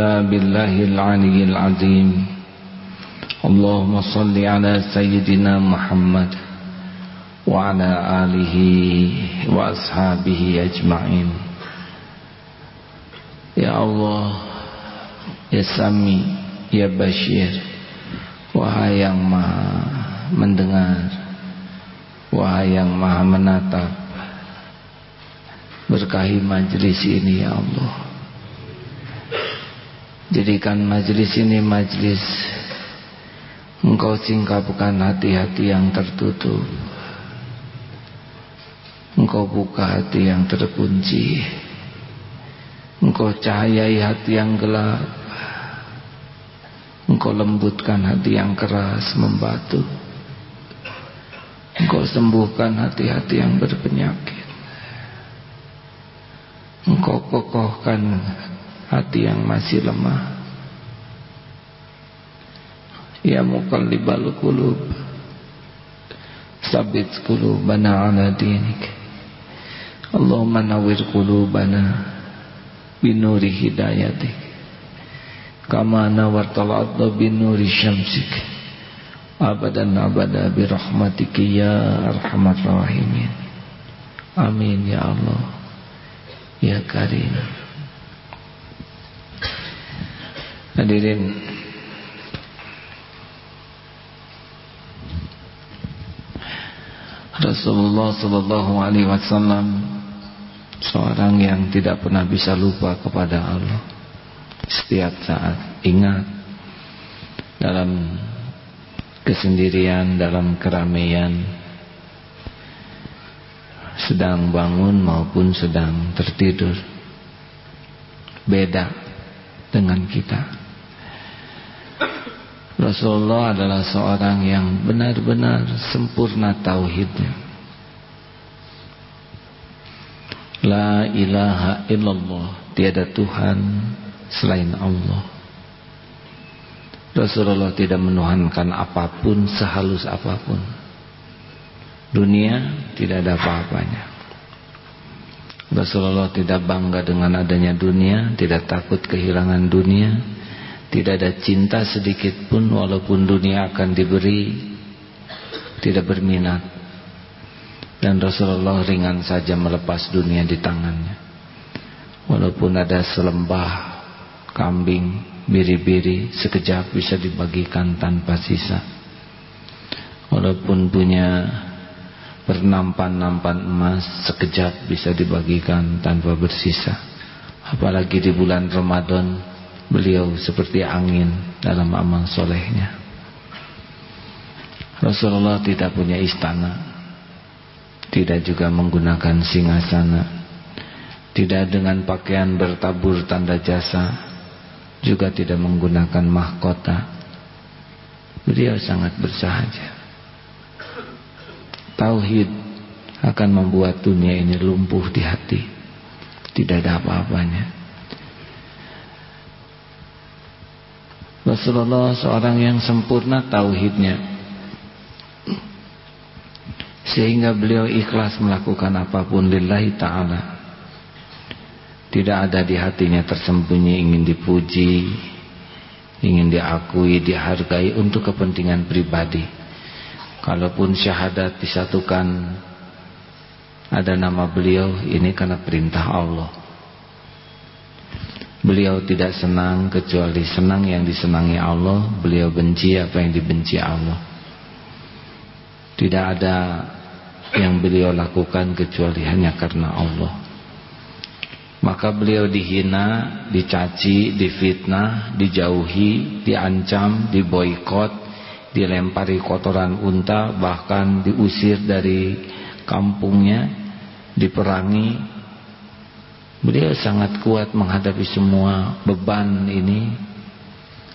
إلا بالله العلي العظيم اللهم صل على سيدنا محمد وعلى آله وأصحابه أجمعين يا الله يا سمي يا بشير Wahai yang maha mendengar Wahai yang maha menatap Berkahi majlis ini ya Allah Jadikan majlis ini majlis. Engkau singkapkan hati-hati yang tertutup. Engkau buka hati yang terkunci. Engkau cahayai hati yang gelap. Engkau lembutkan hati yang keras membatu. Engkau sembuhkan hati-hati yang berpenyakit. Engkau kokohkan hati yang masih lemah. Ya muqallibal qulub Sabit qulubana ala dinik. Allahumma nawir qulubana Binuri hidayatik. Kama nawartal adda binuri syamsik. Abadan abada birahmatiki ya arhamar rahimin. Amin ya Allah. Ya Karim Hadirin. Rasulullah Sallallahu Alaihi Wasallam seorang yang tidak pernah bisa lupa kepada Allah setiap saat ingat dalam kesendirian dalam keramaian sedang bangun maupun sedang tertidur beda dengan kita Rasulullah adalah seorang yang benar-benar sempurna tauhidnya. La ilaha illallah tiada Tuhan selain Allah. Rasulullah tidak menuhankan apa pun sehalus apa pun. Dunia tidak ada apa-apanya. Rasulullah tidak bangga dengan adanya dunia tidak takut kehilangan dunia tidak ada cinta sedikit pun walaupun dunia akan diberi tidak berminat. Dan Rasulullah ringan saja melepas dunia di tangannya. Walaupun ada selembah kambing biri-biri sekejap bisa dibagikan tanpa sisa. Walaupun punya bernampan-nampan emas sekejap bisa dibagikan tanpa bersisa. Apalagi di bulan Ramadan beliau seperti angin dalam amal solehnya. Rasulullah tidak punya istana. Tidak juga menggunakan singgasana. Tidak dengan pakaian bertabur tanda jasa. Juga tidak menggunakan mahkota. Beliau sangat bersahaja. Tauhid akan membuat dunia ini lumpuh di hati. Tidak ada apa-apanya. Rasulullah seorang yang sempurna tauhidnya. Sehingga beliau ikhlas melakukan apa pun lillahi ta'ala. Tidak ada di hatinya tersembunyi ingin dipuji, ingin diakui, dihargai untuk kepentingan pribadi. Kalaupun syahadat disatukan ada nama beliau ini karena perintah Allah. Beliau tidak senang kecuali senang yang disenangi Allah, beliau benci apa yang dibenci Allah. Tidak ada yang beliau lakukan kecuali hanya karena Allah. Maka beliau dihina, dicaci, difitnah, dijauhi, diancam, diboikot, dilempari kotoran unta bahkan diusir dari kampungnya diperangi beliau sangat kuat menghadapi semua beban ini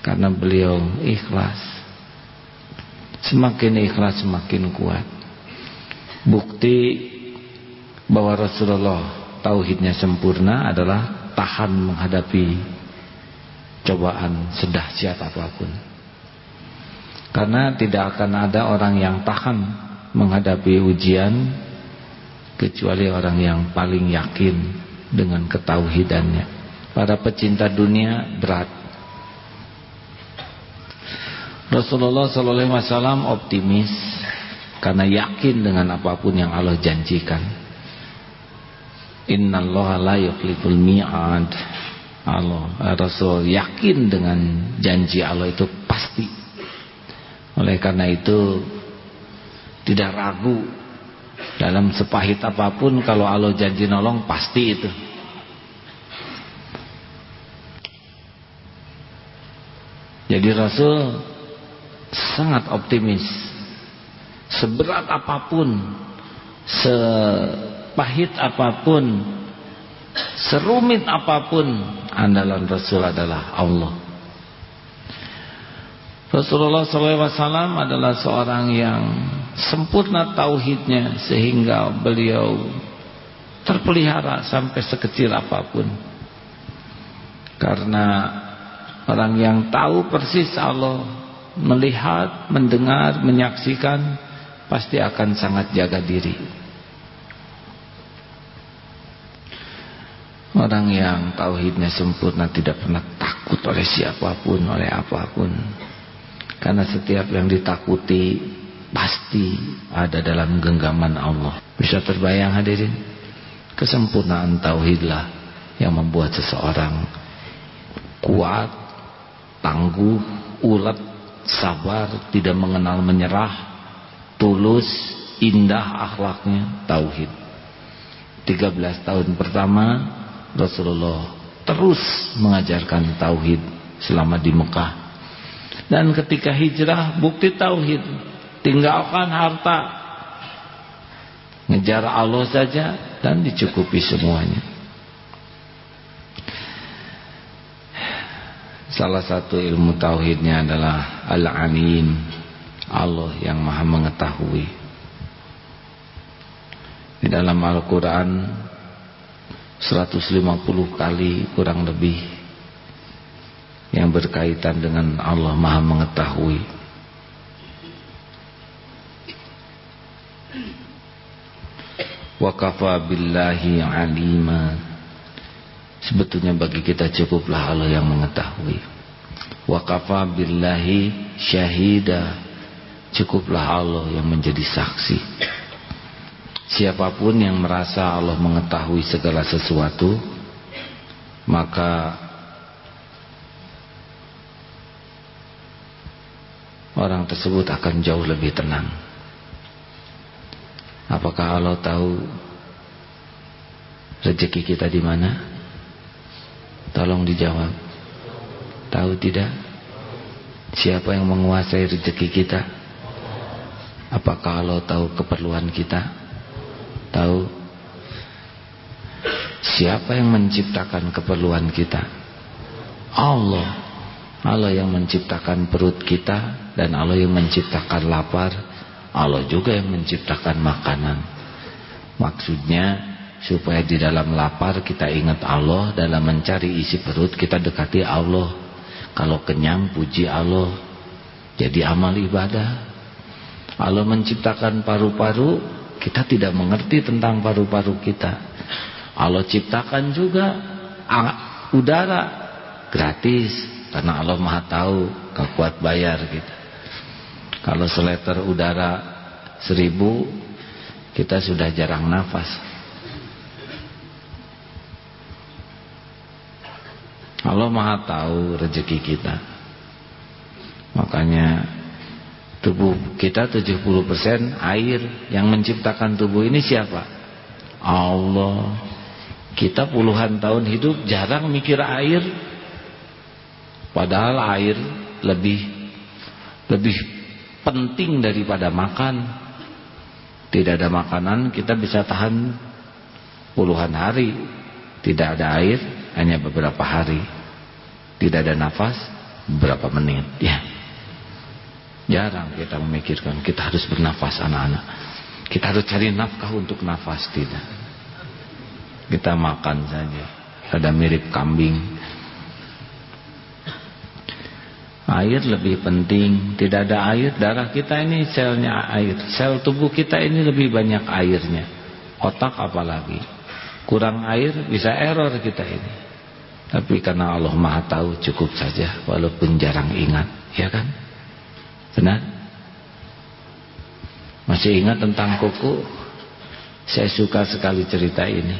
karena beliau ikhlas. Semakin ikhlas semakin kuat. Bukti bahwa Rasulullah tauhidnya sempurna adalah tahan menghadapi cobaan sedahsyat apa pun. Karena tidak akan ada orang yang tahan menghadapi ujian kecuali orang yang paling yakin dengan ketauhidannya. Para pecinta dunia berat. Rasulullah SAW optimis karena yakin dengan apa pun yang Allah janjikan. Innallaha la yukhliful mi'ad. Allah Rasul yakin dengan janji Allah itu pasti. Oleh karena itu tidak ragu dalam sepahit apa pun kalau Allah janji nolong pasti itu. Jadi Rasul sangat optimis. Seberat apa pun, sepahit apa pun, serumit apa pun, andalan Rasul adalah Allah. Rasulullah SAW adalah seorang yang sempurna tauhidnya sehingga beliau terpelihara sampai sekecil apa pun. Karena orang yang tahu persis Allah melihat, mendengar, menyaksikan pasti akan sangat jaga diri. Orang yang tauhidnya sempurna tidak pernah takut oleh siapa pun, oleh apa pun. Karena setiap yang ditakuti pasti ada dalam genggaman Allah. Bisa terbayang hadirin? Kesempurnaan tauhidlah yang membuat seseorang kuat, tangguh, ulet, sabar, tidak mengenal menyerah, tulus, indah akhlaknya, tauhid. 13 tahun pertama Rasulullah terus mengajarkan tauhid selama di Mekah dan ketika hijrah bukti tauhid. Tinggalkan harta. Ngejar Allah saja dan dicukupi semuanya. Salah satu ilmu tauhidnya adalah Al-Alim. Allah yang maha mengetahui. Di dalam Al-Quran 150 kali kurang lebih yang berkaitan dengan Allah Maha mengetahui. Wa kafa billahi alima. Sebetulnya bagi kita cukuplah Allah yang mengetahui. Wa kafa billahi syahida. Cukuplah Allah yang menjadi saksi. Siapa pun yang merasa Allah mengetahui segala sesuatu, maka orang tersebut akan jauh lebih tenang. Apakah Allah tahu rezeki kita di mana? Tolong dijawab. Tahu tidak? Siapa yang menguasai rezeki kita? Apakah Allah tahu keperluan kita? Tahu? Siapa yang menciptakan keperluan kita? Allah. Allah yang menciptakan perut kita dan Allah yang menciptakan lapar Allah juga yang menciptakan makanan. Maksudnya supaya di dalam lapar kita ingat Allah dalam mencari isi perut kita dekati Allah. Kalau kenyang puji Allah. Jadi amal ibadah. Allah menciptakan paru-paru kita tidak mengerti tentang paru-paru kita. Allah ciptakan juga udara. Gratis karena Allah maha tahu kekuat bayar kita kalau seliter udara seribu, kita sudah jarang nafas. Allah maha tahu rezeki kita. Makanya tubuh kita 70% air. Yang menciptakan tubuh ini siapa? Allah. Kita puluhan tahun hidup jarang mikir air. Padahal air lebih lebih penting daripada makan. Tidak ada makanan kita bisa tahan puluhan hari. Tidak ada air hanya beberapa hari. Tidak ada nafas beberapa menit. Ya. Jarang kita memikirkan kita harus bernafas anak-anak. Kita harus cari nafkah untuk nafas tidak. Kita makan saja. Ada mirip kambing Air lebih penting. Tidak ada air, darah kita ini selnya air. Sel tubuh kita ini lebih banyak airnya. otak apalagi. Kurang air bisa error kita ini. Tapi karena Allah maha tahu cukup saja. Walaupun jarang ingat ya kan? Benar? Masih ingat tentang kuku? Saya suka sekali cerita ini.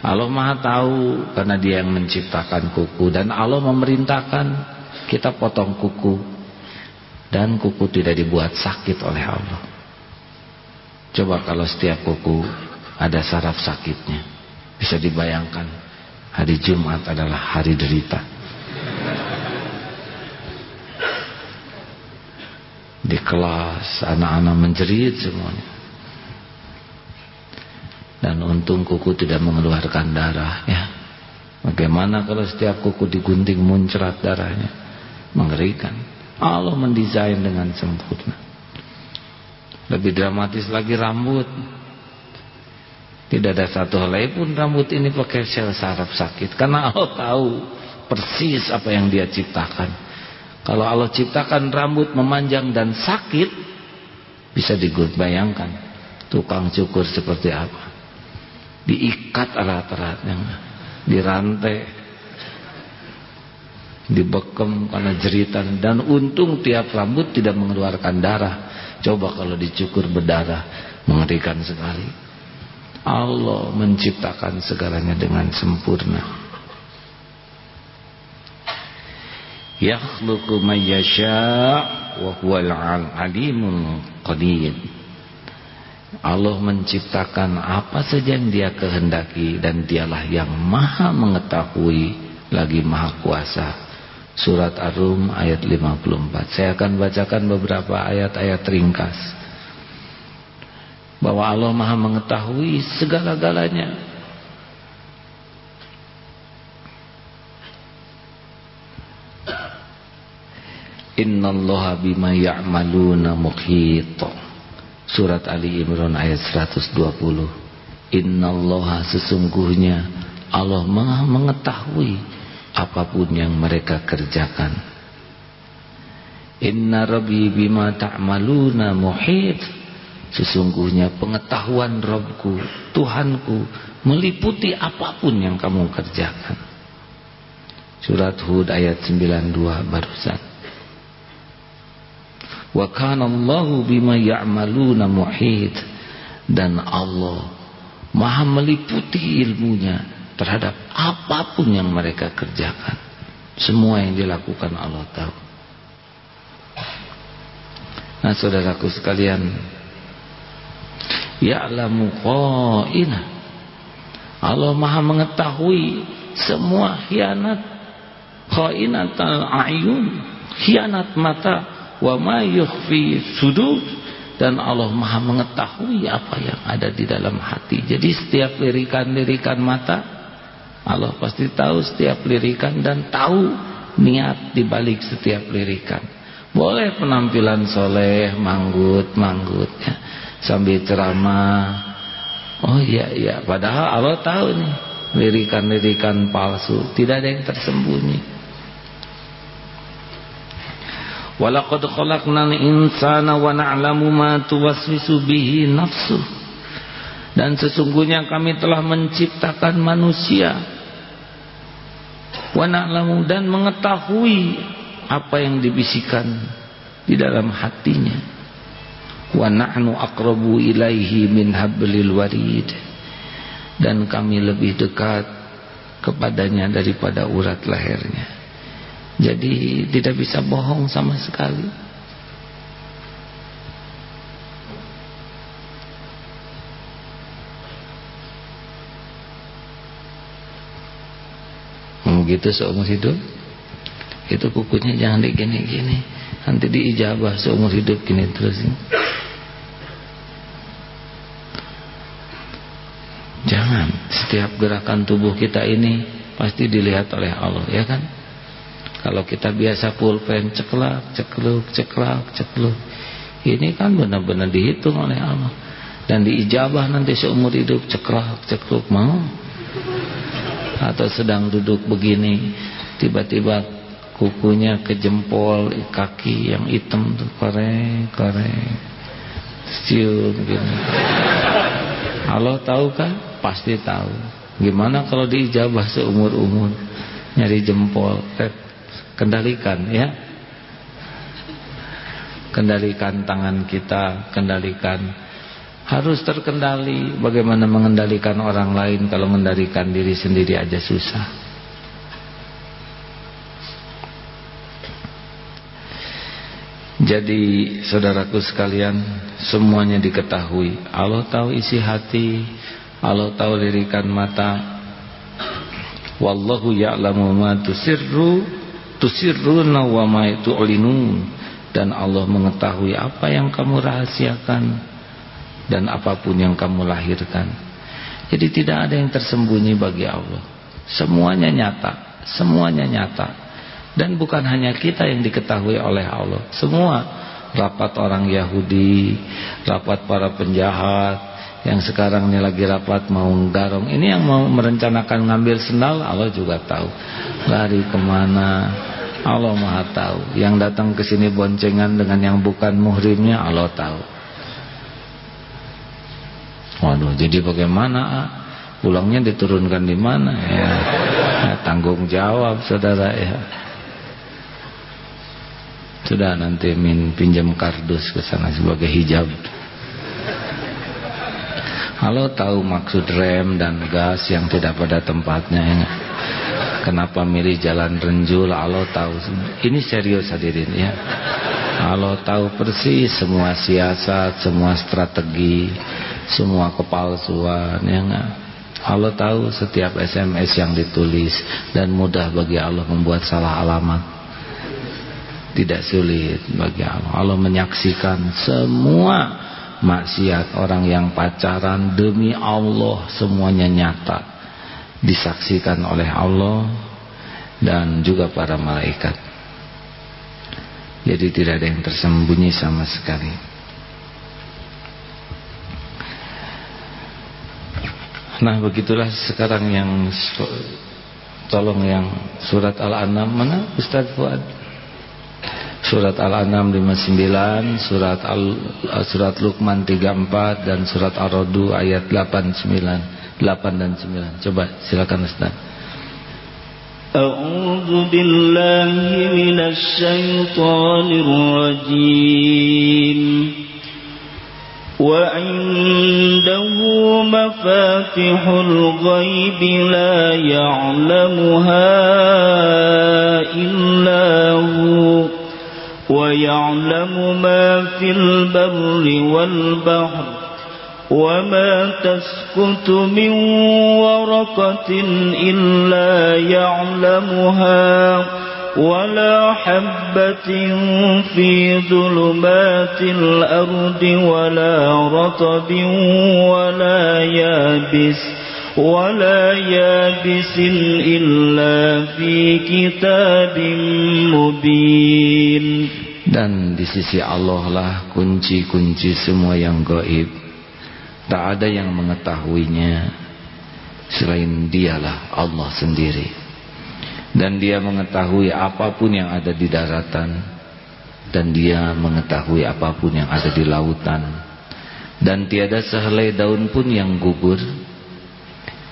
Allah maha tahu karena dia yang menciptakan kuku. Dan Allah memerintahkan kita potong kuku dan kuku tidak dibuat sakit oleh Allah. Coba kalau setiap kuku ada saraf sakitnya bisa dibayangkan hari Jumat adalah hari derita. Di kelas anak-anak menjerit semuanya. Dan untung kuku tidak mengeluarkan darah ya. Bagaimana kalau setiap kuku digunting muncrat darahnya mengerikan. Allah mendesain dengan sempurna. Lebih dramatis lagi rambut. Tidak ada satu helai pun rambut ini pakai sel saraf sakit. Karena Allah tahu persis apa yang dia ciptakan. Kalau Allah ciptakan rambut memanjang dan sakit bisa dibayangkan tukang cukur seperti apa? Diikat erat-eratnya dirantai dibekem karena jeritan. Dan untung tiap rambut tidak mengeluarkan darah. Coba kalau dicukur berdarah mengerikan sekali. Allah menciptakan segalanya dengan sempurna. Yakhluqu may yasha' wa huwal alimul qadir. Allah menciptakan apa saja yang dia kehendaki dan dialah yang maha mengetahui lagi maha kuasa surat Ar-Rum ayat 54 saya akan bacakan beberapa ayat-ayat ringkas. Bahwa Allah maha mengetahui segala-galanya. Innallaha bima ya'maluna muhita Surat Ali Imran ayat 120 Innallaha sesungguhnya Allah maha mengetahui apa pun yang mereka kerjakan. Inna rabbi bima ta'maluna muhit. Sesungguhnya pengetahuan Robku, Tuhanku meliputi apa pun yang kamu kerjakan. Surat Hud ayat 92 barusan. Wa kana Allahu bima ya'maluna muhit. Dan Allah maha meliputi ilmunya terhadap apa pun yang mereka kerjakan. Semua yang dilakukan Allah tahu. Nah saudaraku sekalian ya'lamu qa'ina. Allah maha mengetahui semua khianat kha'inatal ayun khianat mata. Wa ma yukhfi sudur dan Allah Maha mengetahui apa yang ada di dalam hati. Jadi setiap lirikan-lirikan mata Allah pasti tahu setiap lirikan dan tahu niat di balik setiap lirikan. Boleh penampilan soleh, manggut, manggut ya. Sambil ceramah. Oh iya iya, padahal Allah tahu nih lirikan-lirikan palsu, tidak ada yang tersembunyi. Walaqad khalaqnal insana wa na'lamu ma tuwaswisu bihi nafsu. Dan sesungguhnya kami telah menciptakan manusia wa na'lamu dan mengetahui apa yang dibisikkan di dalam hatinya. Wa aqrabu ilaihi min hablil warid. Dan kami lebih dekat kepadanya daripada urat lehernya. Jadi tidak bisa bohong sama sekali. Gitu seumur hidup? Itu kukunya jangan digini-gini. Nanti diijabah seumur hidup gini terus. Jangan setiap gerakan tubuh kita ini pasti dilihat oleh Allah, ya kan? Kalau kita biasa pulpen ceklak, cekluk, ceklak, cekluk. Ini kan benar-benar dihitung oleh Allah. Dan diijabah nanti seumur hidup ceklak, cekluk mau. Atau sedang duduk begini, tiba-tiba kukunya ke jempol kaki yang hitam tuh koreng, koreng. Cium gini. Allah tahu kan? Pasti tahu. Gimana kalau diijabah seumur-umur? Nyari jempol, kendalikan ya. Kendalikan tangan kita, kendalikan harus terkendali. Bagaimana mengendalikan orang lain kalau mengendalikan diri sendiri aja susah. Jadi saudaraku sekalian Semuanya diketahui Allah tahu isi hati Allah tahu lirikan mata Wallahu ya'lamu ma tusirru Tusirruna wa ma tu'linun Dan Allah mengetahui apa yang kamu rahasiakan Dan apa pun yang kamu lahirkan Jadi tidak ada yang tersembunyi bagi Allah Semuanya nyata Semuanya nyata dan bukan hanya kita yang diketahui oleh Allah. Semua rapat orang Yahudi, rapat para penjahat, yang sekarang ini lagi rapat mau garong. Ini yang mau merencanakan ngambil sendal, Allah juga tahu. Lari ke mana, Allah maha tahu. Yang datang ke sini boncengan dengan yang bukan muhrimnya, Allah tahu. Waduh, jadi bagaimana? Ah? Pulangnya diturunkan di mana? Ya, ya tanggung jawab saudara ya. Sudah nanti min pinjam kardus ke sana sebagai hijab. Halo tahu maksud rem dan gas yang tidak pada tempatnya ya. Kenapa milih jalan renjul Halo tahu Ini serius hadirin ya Halo tahu persis semua siasat Semua strategi Semua kepalsuan ya enggak Allah tahu setiap SMS yang ditulis Dan mudah bagi Allah membuat salah alamat tidak sulit bagi Allah. Allah menyaksikan semua maksiat orang yang pacaran demi Allah semuanya nyata disaksikan oleh Allah dan juga para malaikat. Jadi tidak ada yang tersembunyi sama sekali. Nah begitulah sekarang yang tolong yang surat Al-An'am mana Ustaz Fuad? Surat Al-An'am 59, surat Al surat Luqman 34 dan surat Ar-Ra'd ayat 8 9, 8 dan 9. Coba silakan Ustaz. A'udzu billahi minasy syaithanir rajim. وعنده مفاتح الغيب لا يعلمها إلا هو ويعلم ما في البر والبحر وما تسكت من ورقة إلا يعلمها ولا حبة في ظلمات الأرض ولا رطب ولا يابس ولا يابس إلا في كتاب مبين Dan di sisi Allah lah kunci-kunci semua yang gaib. Tak ada yang mengetahuinya selain dialah Allah sendiri. Dan dia mengetahui apa pun yang ada di daratan. Dan dia mengetahui apa pun yang ada di lautan. Dan tiada sehelai daun pun yang gugur.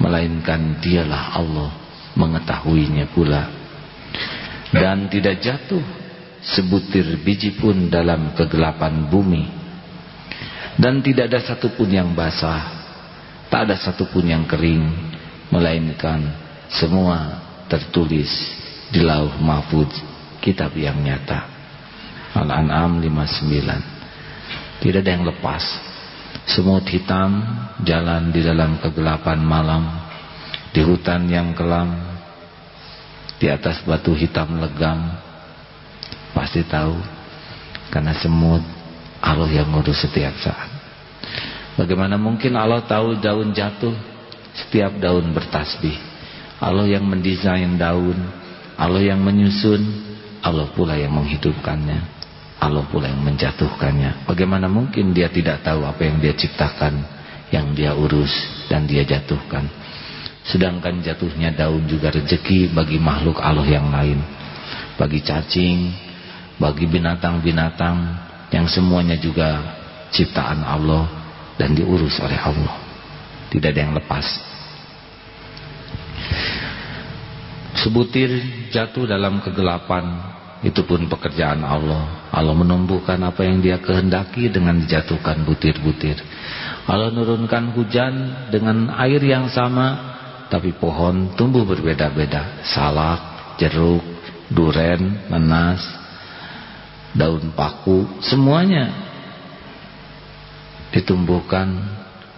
Melainkan dialah Allah mengetahuinya pula. Dan tidak jatuh sebutir biji pun dalam kegelapan bumi dan tidak ada satupun yang basah tak ada satupun yang kering melainkan semua tertulis di lauh mahfuz kitab yang nyata. Al-An'am 59 tidak ada yang lepas. Semut hitam jalan di dalam kegelapan malam di hutan yang kelam di atas batu hitam legam. Pasti tahu karena semut Allah yang ngurus setiap saat. Bagaimana mungkin Allah tahu daun jatuh? Setiap daun bertasbih Allah yang mendesain daun Allah yang menyusun Allah pula yang menghidupkannya Allah pula yang menjatuhkannya. Bagaimana mungkin dia tidak tahu apa yang dia ciptakan yang dia urus dan dia jatuhkan? Sedangkan jatuhnya daun juga rezeki bagi makhluk Allah yang lain. Bagi cacing bagi binatang-binatang yang semuanya juga ciptaan Allah dan diurus oleh Allah. tidak ada yang lepas sebutir jatuh dalam kegelapan itu pun pekerjaan Allah. Allah menumbuhkan apa yang dia kehendaki dengan dijatuhkan butir-butir. Allah menurunkan hujan dengan air yang sama tapi pohon tumbuh berbeda-beda. Salak, jeruk, duren, nanas daun paku semuanya ditumbuhkan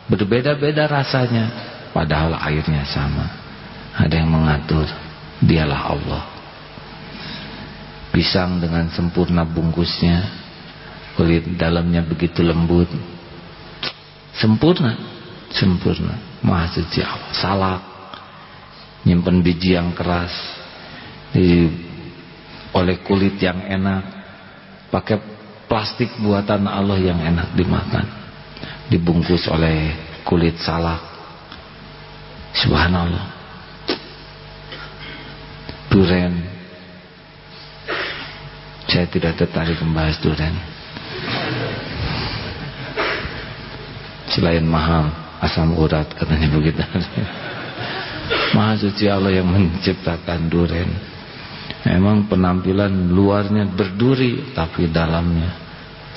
berbeda-beda rasanya padahal airnya sama. Ada yang mengatur dialah Allah. Pisang dengan sempurna bungkusnya kulit dalamnya begitu lembut. Sempurna sempurna. Maha suci Allah. Salak. Nyimpen biji yang keras di oleh kulit yang enak. Pakai plastik buatan Allah yang enak dimakan. Dibungkus oleh kulit salak. Subhanallah duren saya tidak tertarik membahas durian. Selain mahal, asam urat katanya begitu. Maha suci Allah yang menciptakan durian. Memang penampilan luarnya berduri tapi dalamnya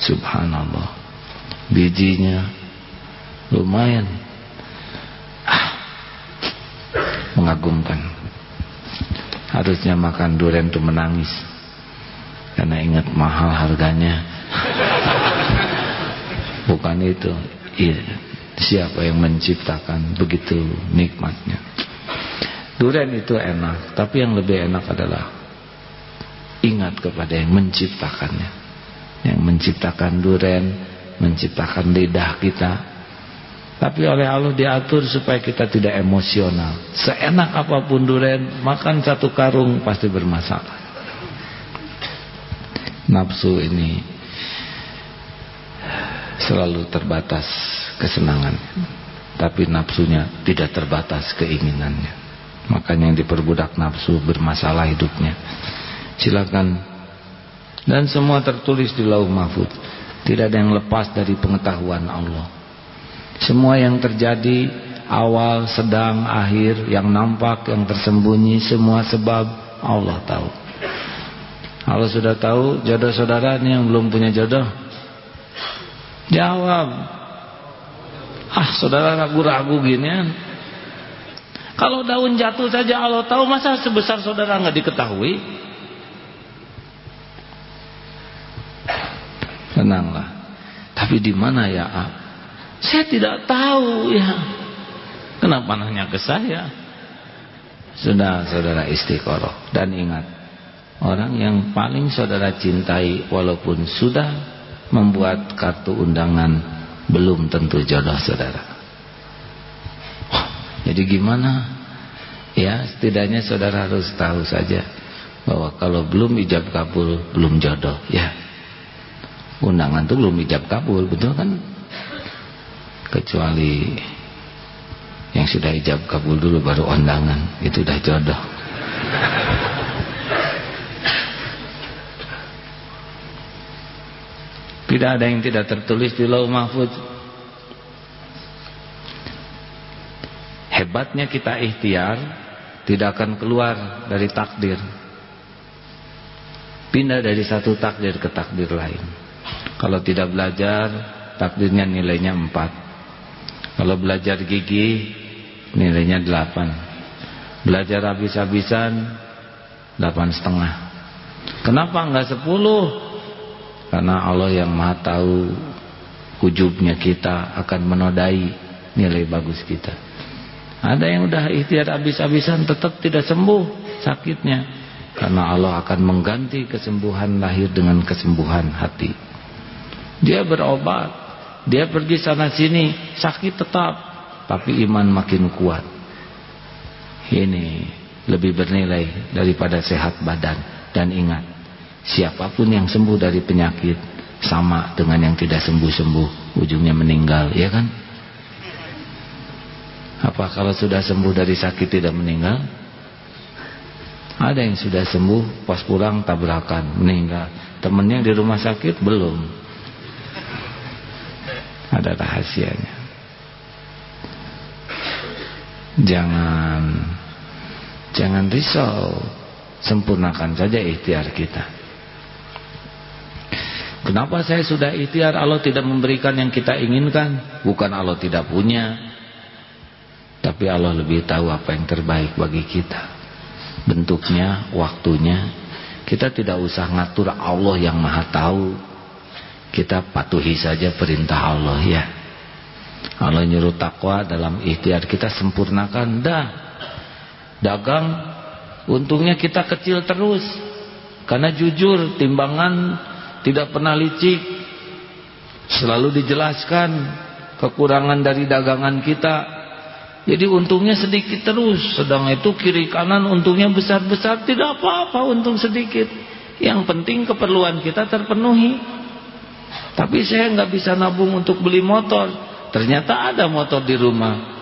subhanallah. Bijinya lumayan ah, mengagumkan. Harusnya makan durian itu menangis. Karena ingat mahal harganya. Bukan itu. Iya. siapa yang menciptakan begitu nikmatnya? Durian itu enak tapi yang lebih enak adalah ingat kepada yang menciptakannya. Yang menciptakan durian menciptakan lidah kita tapi oleh Allah diatur supaya kita tidak emosional. Seenak apa pun durian makan satu karung pasti bermasalah. Nafsu ini selalu terbatas kesenangan. Tapi nafsunya tidak terbatas keinginannya. Makanya yang diperbudak nafsu bermasalah hidupnya. Silakan. Dan semua tertulis di lauh mahfud. Tidak ada yang lepas dari pengetahuan Allah semua yang terjadi awal, sedang, akhir yang nampak, yang tersembunyi semua sebab Allah tahu. Kalau sudah tahu jodoh saudara ini yang belum punya jodoh. Jawab. Ah saudara ragu-ragu gini kan Kalau daun jatuh saja Allah tahu Masa sebesar saudara nggak diketahui? Tenanglah. Tapi di mana ya ah? Saya tidak tahu ya Kenapa nanya ke saya Sudah saudara istiqoroh Dan ingat Orang yang paling saudara cintai walaupun sudah membuat kartu undangan belum tentu jodoh saudara. Oh, jadi gimana? Ya setidaknya saudara harus tahu saja bahwa kalau belum ijab kabul belum jodoh ya. Undangan itu belum ijab kabul betul kan? Kecuali yang sudah ijab kabul dulu baru undangan itu udah jodoh. Tidak ada yang tidak tertulis di lauh mahfud. Hebatnya kita ikhtiar tidak akan keluar dari takdir. Pindah dari satu takdir ke takdir lain. Kalau tidak belajar, takdirnya nilainya 4. Kalau belajar gigi, nilainya 8. Belajar habis-habisan, 8 setengah. Kenapa enggak 10? Karena Allah yang maha tahu ujubnya kita akan menodai nilai bagus kita. Ada yang udah ikhtiar habis-habisan tetap tidak sembuh sakitnya. Karena Allah akan mengganti kesembuhan lahir dengan kesembuhan hati. Dia berobat, dia pergi sana sini, sakit tetap, tapi iman makin kuat. Ini lebih bernilai daripada sehat badan dan ingat Siapa pun yang sembuh dari penyakit sama dengan yang tidak sembuh-sembuh, ujungnya meninggal, ya kan? Apa kalau sudah sembuh dari sakit tidak meninggal? Ada yang sudah sembuh pas pulang tabrakan, meninggal. Temennya di rumah sakit belum. Ada rahasianya. Jangan jangan risau, sempurnakan saja ikhtiar kita. Kenapa saya sudah ikhtiar Allah tidak memberikan yang kita inginkan? Bukan Allah tidak punya. Tapi Allah lebih tahu apa yang terbaik bagi kita. Bentuknya, waktunya. Kita tidak usah ngatur Allah yang maha tahu. Kita patuhi saja perintah Allah ya. Allah nyuruh takwa dalam ikhtiar kita sempurnakan. Dah. Dagang untungnya kita kecil terus. Karena jujur timbangan tidak pernah licik. Selalu dijelaskan kekurangan dari dagangan kita jadi untungnya sedikit terus. Sedang itu kiri kanan untungnya besar-besar. Tidak apa-apa untung sedikit. Yang penting keperluan kita terpenuhi. Tapi saya nggak bisa nabung untuk beli motor. Ternyata ada motor di rumah.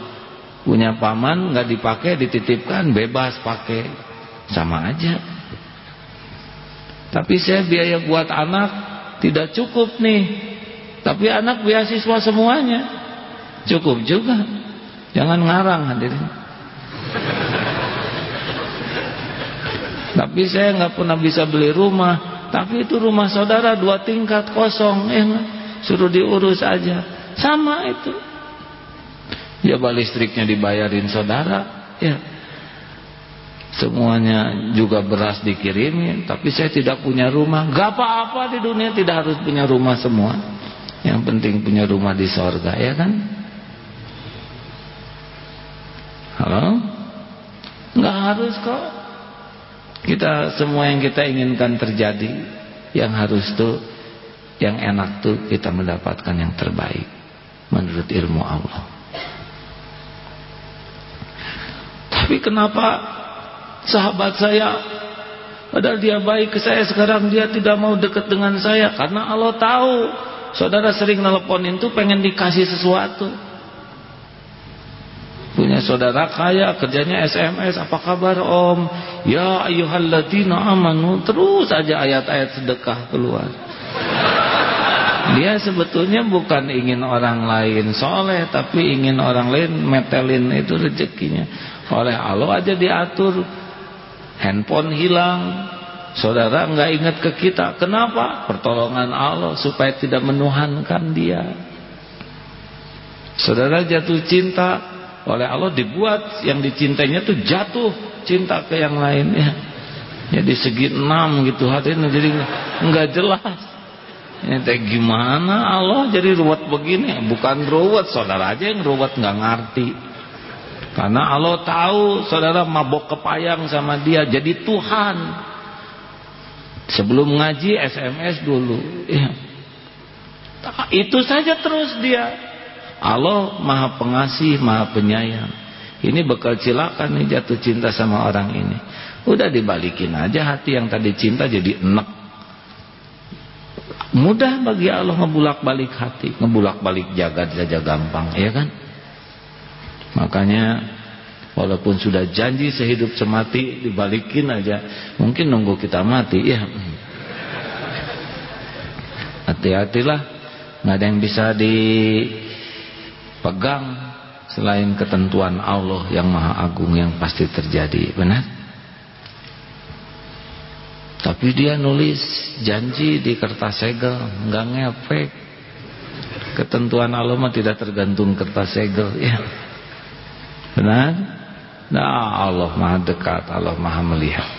Punya paman nggak dipakai dititipkan bebas pakai. Sama aja. Tapi saya biaya buat anak tidak cukup nih. Tapi anak beasiswa semuanya. Cukup juga. Jangan ngarang hadirin. Tapi saya nggak pernah bisa beli rumah. Tapi itu rumah saudara dua tingkat kosong. Eh, suruh diurus aja. Sama itu. Ya listriknya dibayarin saudara. Ya. Semuanya juga beras dikirimin. Tapi saya tidak punya rumah. Gak apa-apa di dunia tidak harus punya rumah semua. Yang penting punya rumah di sorga ya kan. Halo? Enggak harus kok. Kita semua yang kita inginkan terjadi, yang harus tuh, yang enak tuh kita mendapatkan yang terbaik menurut ilmu Allah. Tapi kenapa sahabat saya padahal dia baik ke saya sekarang dia tidak mau dekat dengan saya karena Allah tahu saudara sering nelponin tuh pengen dikasih sesuatu saudara kaya kerjanya SMS apa kabar om? Ya ayyuhalladzina amanu terus aja ayat-ayat sedekah keluar. Dia sebetulnya bukan ingin orang lain soleh tapi ingin orang lain metelin itu rezekinya. Oleh Allah aja diatur handphone hilang saudara nggak ingat ke kita. Kenapa? Pertolongan Allah supaya tidak menuhankan dia. Saudara jatuh cinta oleh Allah dibuat yang dicintainya tuh jatuh cinta ke yang lain ya. Jadi segi enam gitu hatinya jadi nggak jelas. Teh gimana Allah jadi ruwet begini? Bukan ruwet, saudara aja yang ruwet nggak ngerti. Karena Allah tahu saudara mabok kepayang sama dia jadi Tuhan. Sebelum ngaji SMS dulu. Ya. Itu saja terus dia Allah maha pengasih, maha penyayang. Ini bekal cilaka nih jatuh cinta sama orang ini. Udah dibalikin aja hati yang tadi cinta jadi enek. Mudah bagi Allah ngebulak balik hati, ngebulak balik jagat saja gampang, ya kan? Makanya walaupun sudah janji sehidup semati dibalikin aja, mungkin nunggu kita mati, ya. Hati-hatilah, nggak ada yang bisa di pegang selain ketentuan Allah yang maha agung yang pasti terjadi benar? Tapi dia nulis janji di kertas segel nggak ngefek. Ketentuan Allah mah tidak tergantung kertas segel ya. Benar? Nah Allah maha dekat Allah maha melihat.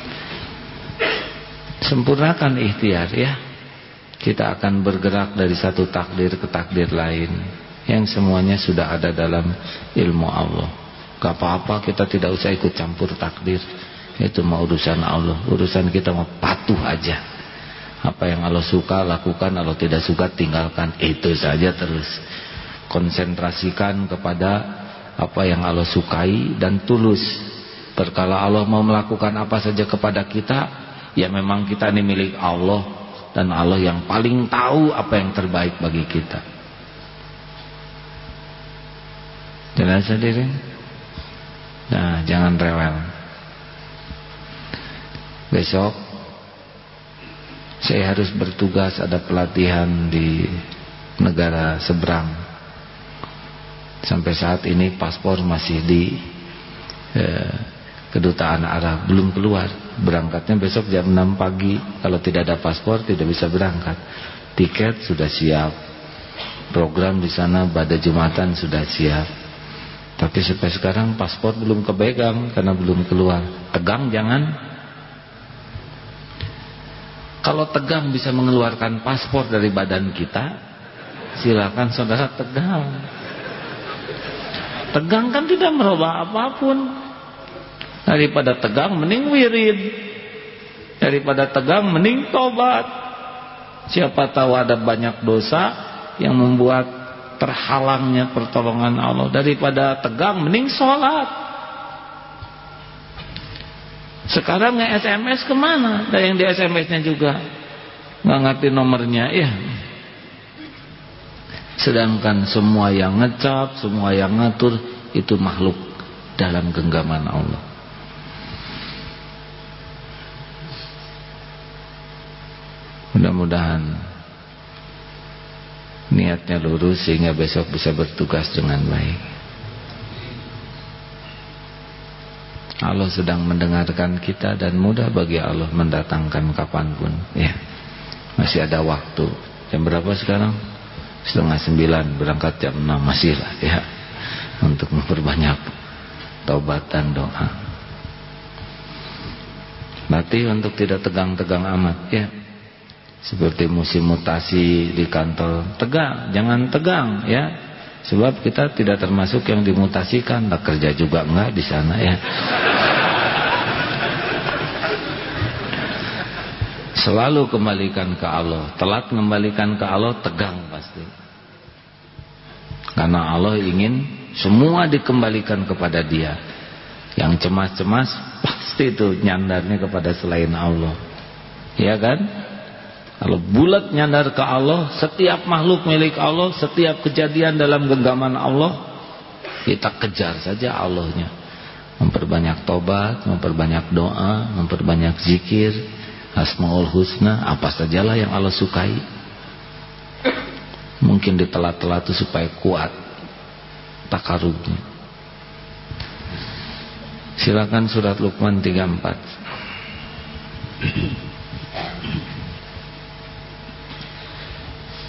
Sempurnakan ikhtiar ya. Kita akan bergerak dari satu takdir ke takdir lain yang semuanya sudah ada dalam ilmu Allah. Gak apa-apa kita tidak usah ikut campur takdir. Itu mau urusan Allah. Urusan kita mau patuh aja. Apa yang Allah suka lakukan, Allah tidak suka tinggalkan. Itu saja terus. Konsentrasikan kepada apa yang Allah sukai dan tulus. Perkala Allah mau melakukan apa saja kepada kita, ya memang kita ini milik Allah dan Allah yang paling tahu apa yang terbaik bagi kita. Jelas sendiri. Nah, jangan rewel. Besok saya harus bertugas ada pelatihan di negara seberang. Sampai saat ini paspor masih di eh, kedutaan Arab belum keluar berangkatnya besok jam 6 pagi kalau tidak ada paspor tidak bisa berangkat tiket sudah siap program di sana pada Jumatan sudah siap tapi sampai sekarang paspor belum kepegang karena belum keluar. Tegang jangan. Kalau tegang bisa mengeluarkan paspor dari badan kita silakan saudara tegang. Tegang kan tidak merubah apa pun. Daripada tegang mending wirid. Daripada tegang mending tobat. Siapa tahu ada banyak dosa yang membuat terhalangnya pertolongan Allah. Daripada tegang mending sholat. Sekarang nge-SMS ke mana? Ada yang di SMS-nya juga. Nggak ngerti nomornya. Ya Sedangkan semua yang ngecap, semua yang ngatur itu makhluk dalam genggaman Allah. Mudah-mudahan niatnya lurus sehingga besok bisa bertugas dengan baik. Allah sedang mendengarkan kita dan mudah bagi Allah mendatangkan kapan pun. Ya, masih ada waktu. Jam berapa sekarang? setengah sembilan berangkat jam enam masih lah ya untuk memperbanyak taubat dan doa nanti untuk tidak tegang-tegang amat ya seperti musim mutasi di kantor. Tegang jangan tegang ya. Sebab kita tidak termasuk yang dimutasikan. Tak kerja juga enggak di sana ya. Selalu kembalikan ke Allah. Telat kembalikan ke Allah tegang pasti. Karena Allah ingin semua dikembalikan kepada dia. Yang cemas-cemas pasti itu nyandarnya kepada selain Allah. Ya kan kalau bulat nyandar ke Allah setiap makhluk milik Allah setiap kejadian dalam genggaman Allah kita kejar saja Allahnya. Memperbanyak tobat memperbanyak doa memperbanyak zikir Asmaul Husna apa sajalah yang Allah sukai. Mungkin ditelat-telat itu supaya kuat takarubnya. Silakan surat Luqman 34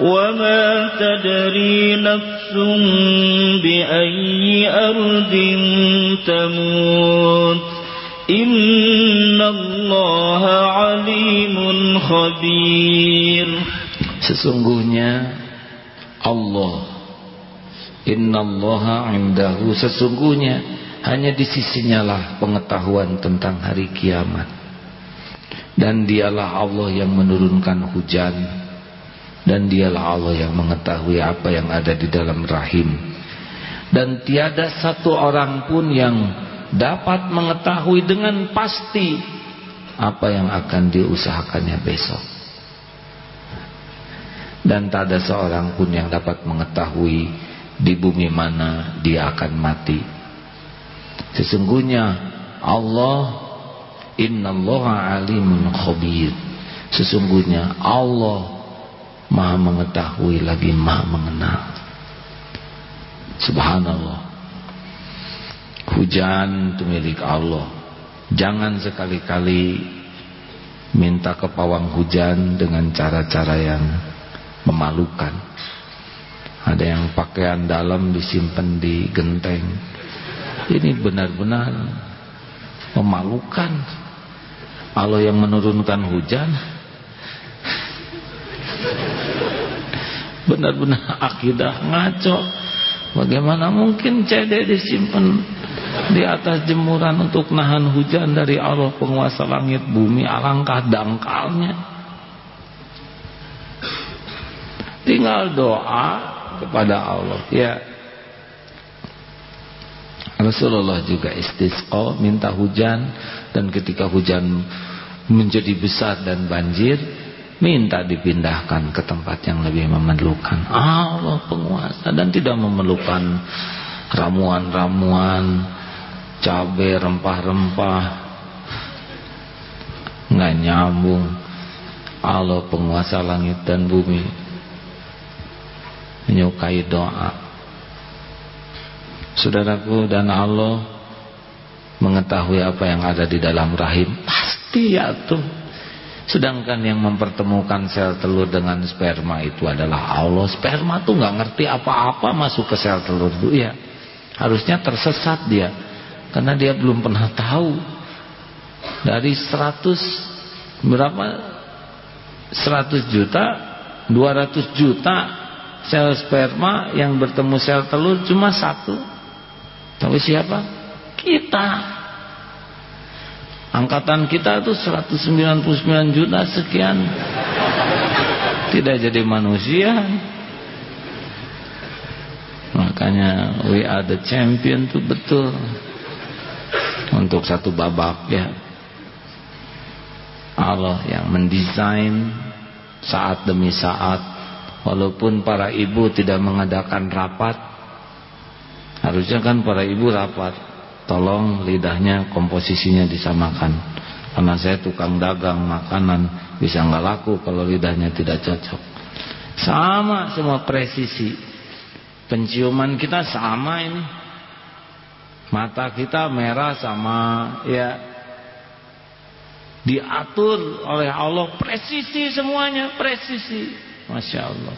وما تدري نفس بأي أرض تموت إن الله عليم خبير Sesungguhnya Allah Innallaha indahu Sesungguhnya hanya di sisinya lah pengetahuan tentang hari kiamat Dan dialah Allah yang menurunkan hujan Dan dialah Allah yang mengetahui apa yang ada di dalam rahim. Dan tiada satu orang pun yang dapat mengetahui dengan pasti Apa yang akan diusahakannya besok. Dan tak ada seorang pun yang dapat mengetahui di bumi mana dia akan mati. Sesungguhnya Allah innallaha alimun khabir. Sesungguhnya Allah maha mengetahui lagi maha mengenal. Subhanallah. Hujan itu milik Allah. Jangan sekali-kali minta ke pawang hujan dengan cara-cara yang memalukan. Ada yang pakaian dalam disimpan di genteng. Ini benar-benar memalukan. Allah yang menurunkan hujan benar-benar akidah ngaco. Bagaimana mungkin cedek disimpan di atas jemuran untuk nahan hujan dari Allah penguasa langit bumi alangkah dangkalnya? Tinggal doa kepada Allah. Ya. Rasulullah juga istisqa minta hujan dan ketika hujan menjadi besar dan banjir minta dipindahkan ke tempat yang lebih memerlukan. Allah penguasa dan tidak memerlukan ramuan-ramuan cabai rempah-rempah. Nggak nyambung. Allah penguasa langit dan bumi. Menyukai doa. Saudaraku dan Allah mengetahui apa yang ada di dalam rahim. Pasti ya tuh Sedangkan yang mempertemukan sel telur dengan sperma itu adalah Allah. Sperma tuh nggak ngerti apa-apa masuk ke sel telur itu ya. Harusnya tersesat dia. Karena dia belum pernah tahu. Dari 100 berapa? 100 juta, 200 juta sel sperma yang bertemu sel telur cuma satu. Tahu siapa? Kita. Angkatan kita itu 199 juta sekian. Tidak jadi manusia. Makanya we are the champion itu betul. Untuk satu babak ya. Allah yang mendesain saat demi saat. Walaupun para ibu tidak mengadakan rapat. Harusnya kan para ibu rapat tolong lidahnya komposisinya disamakan. Karena saya tukang dagang makanan bisa nggak laku kalau lidahnya tidak cocok. Sama semua presisi. Penciuman kita sama ini. Mata kita merah sama ya. Diatur oleh Allah presisi semuanya presisi. Masya Allah.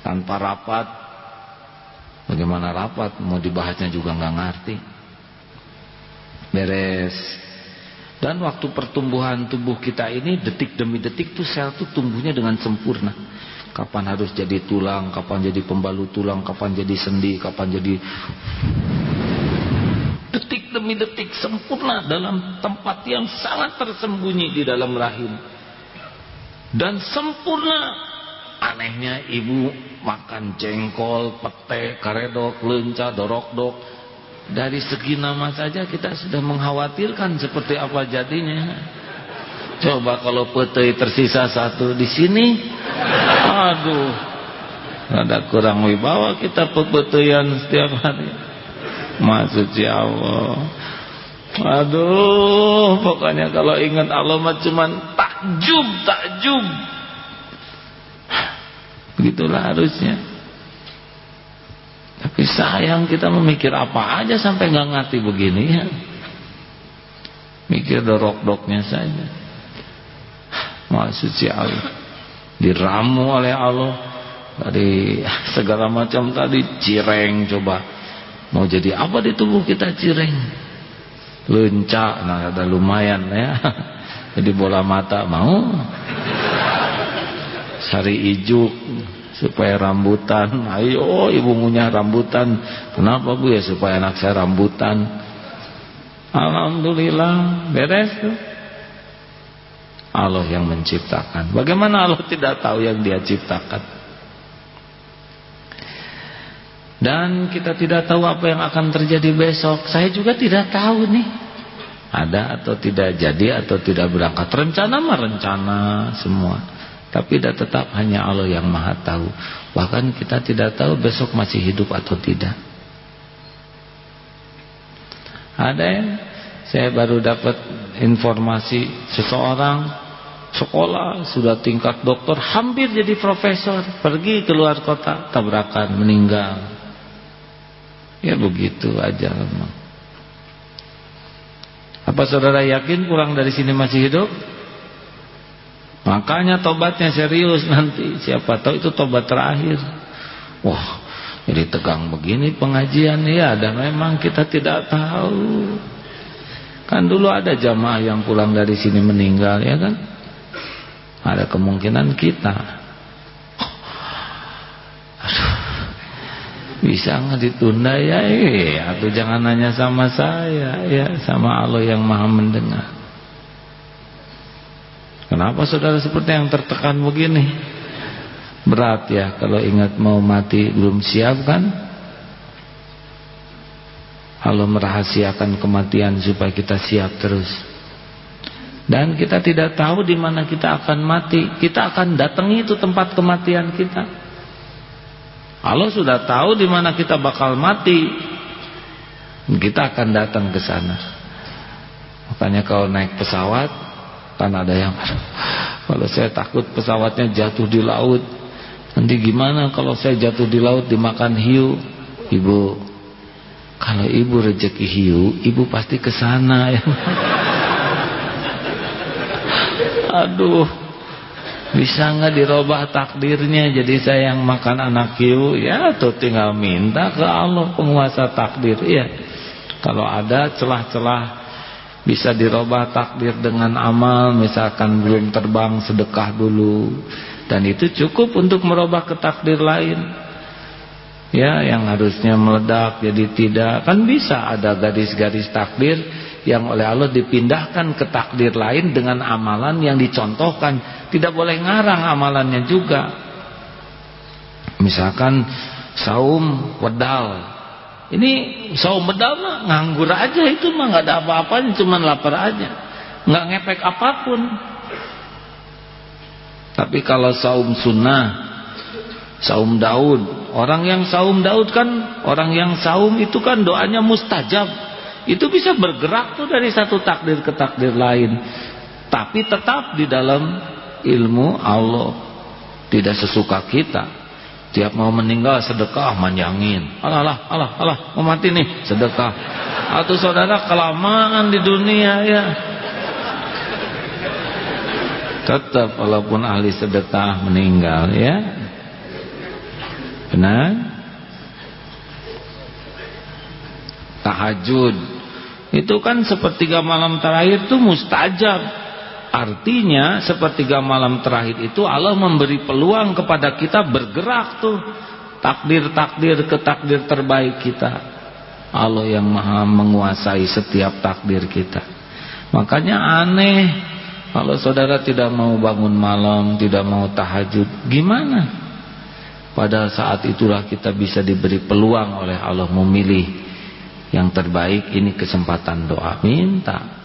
Tanpa rapat bagaimana rapat? Mau dibahasnya juga nggak ngerti beres. Dan waktu pertumbuhan tubuh kita ini detik demi detik tuh sel tuh tumbuhnya dengan sempurna. Kapan harus jadi tulang kapan jadi pembalut tulang kapan jadi sendi kapan jadi detik demi detik sempurna dalam tempat yang sangat tersembunyi di dalam rahim. Dan sempurna. Anehnya ibu makan jengkol, pete, karedok, lenca, dorok-dok dari segi nama saja kita sudah mengkhawatirkan seperti apa jadinya. Coba kalau pete tersisa satu di sini, aduh, ada kurang wibawa kita pepetean setiap hari. Maksud Allah. Aduh, pokoknya kalau ingat Allah mah cuman takjub, takjub. Begitulah harusnya. Tapi sayang kita memikir apa aja sampai nggak ngerti begini ya. Mikir dorok-doknya saja. Maksud si Allah. Diramu oleh Allah. Dari segala macam tadi cireng coba. Mau jadi apa di tubuh kita cireng? Lencak, nah ada lumayan ya. Jadi bola mata mau. Sari ijuk supaya rambutan. Ayo ibu punya rambutan. Kenapa bu? Ya supaya anak saya rambutan. Alhamdulillah. Beres tuh Allah yang menciptakan. Bagaimana Allah tidak tahu yang dia ciptakan? Dan kita tidak tahu apa yang akan terjadi besok. Saya juga tidak tahu nih. Ada atau tidak jadi atau tidak berangkat. Rencana mah rencana semua tapi tetap hanya Allah yang maha tahu. Bahkan kita tidak tahu besok masih hidup atau tidak. Ada yang saya baru dapat informasi seseorang sekolah sudah tingkat doktor hampir jadi profesor pergi keluar kota tabrakan meninggal ya begitu aja memang apa saudara yakin pulang dari sini masih hidup Makanya tobatnya serius nanti. Siapa tahu itu tobat terakhir. Wah, jadi tegang begini pengajian ya. Dan memang kita tidak tahu. Kan dulu ada jamaah yang pulang dari sini meninggal ya kan. Ada kemungkinan kita. Bisa nggak ditunda ya? Eh, atau jangan nanya sama saya ya, sama Allah yang Maha mendengar. Kenapa saudara seperti yang tertekan begini? Berat ya kalau ingat mau mati belum siap kan? Allah merahasiakan kematian supaya kita siap terus. Dan kita tidak tahu di mana kita akan mati. Kita akan datangi itu tempat kematian kita. Allah sudah tahu di mana kita bakal mati. Kita akan datang ke sana. Makanya kalau naik pesawat, kan ada yang kalau saya takut pesawatnya jatuh di laut. Nanti gimana kalau saya jatuh di laut dimakan hiu? Ibu, kalau ibu rezeki hiu, ibu pasti ke sana ya. Aduh Bisa nggak dirubah takdirnya Jadi saya yang makan anak hiu Ya tuh tinggal minta ke Allah Penguasa takdir ya Kalau ada celah-celah Bisa dirubah takdir dengan amal Misalkan belum terbang sedekah dulu. Dan itu cukup untuk merubah ke takdir lain. Ya yang harusnya meledak jadi tidak. Kan bisa ada garis-garis takdir yang oleh Allah dipindahkan ke takdir lain dengan amalan yang dicontohkan. Tidak boleh ngarang amalannya juga. Misalkan saum wedal ini saum wedal mah nganggur aja itu mah nggak ada apa-apanya cuma lapar aja. Nggak ngepek apa pun. Tapi kalau saum sunnah saum Daud orang yang saum Daud kan orang yang saum itu kan doanya mustajab. Itu bisa bergerak tuh dari satu takdir ke takdir lain. Tapi tetap di dalam ilmu Allah tidak sesuka kita tiap mau meninggal sedekah manjangin. Alah alah alah alah mau mati nih sedekah. Atau saudara kelamaan di dunia ya. Tetap walaupun ahli sedekah meninggal ya. Benar? Tahajud. Itu kan sepertiga malam terakhir itu mustajab artinya sepertiga malam terakhir itu Allah memberi peluang kepada kita bergerak tuh. Takdir-takdir ke takdir terbaik kita. Allah yang maha menguasai setiap takdir kita. Makanya aneh kalau saudara tidak mau bangun malam tidak mau tahajud gimana? Pada saat itulah kita bisa diberi peluang oleh Allah memilih yang terbaik. Ini kesempatan doa. Minta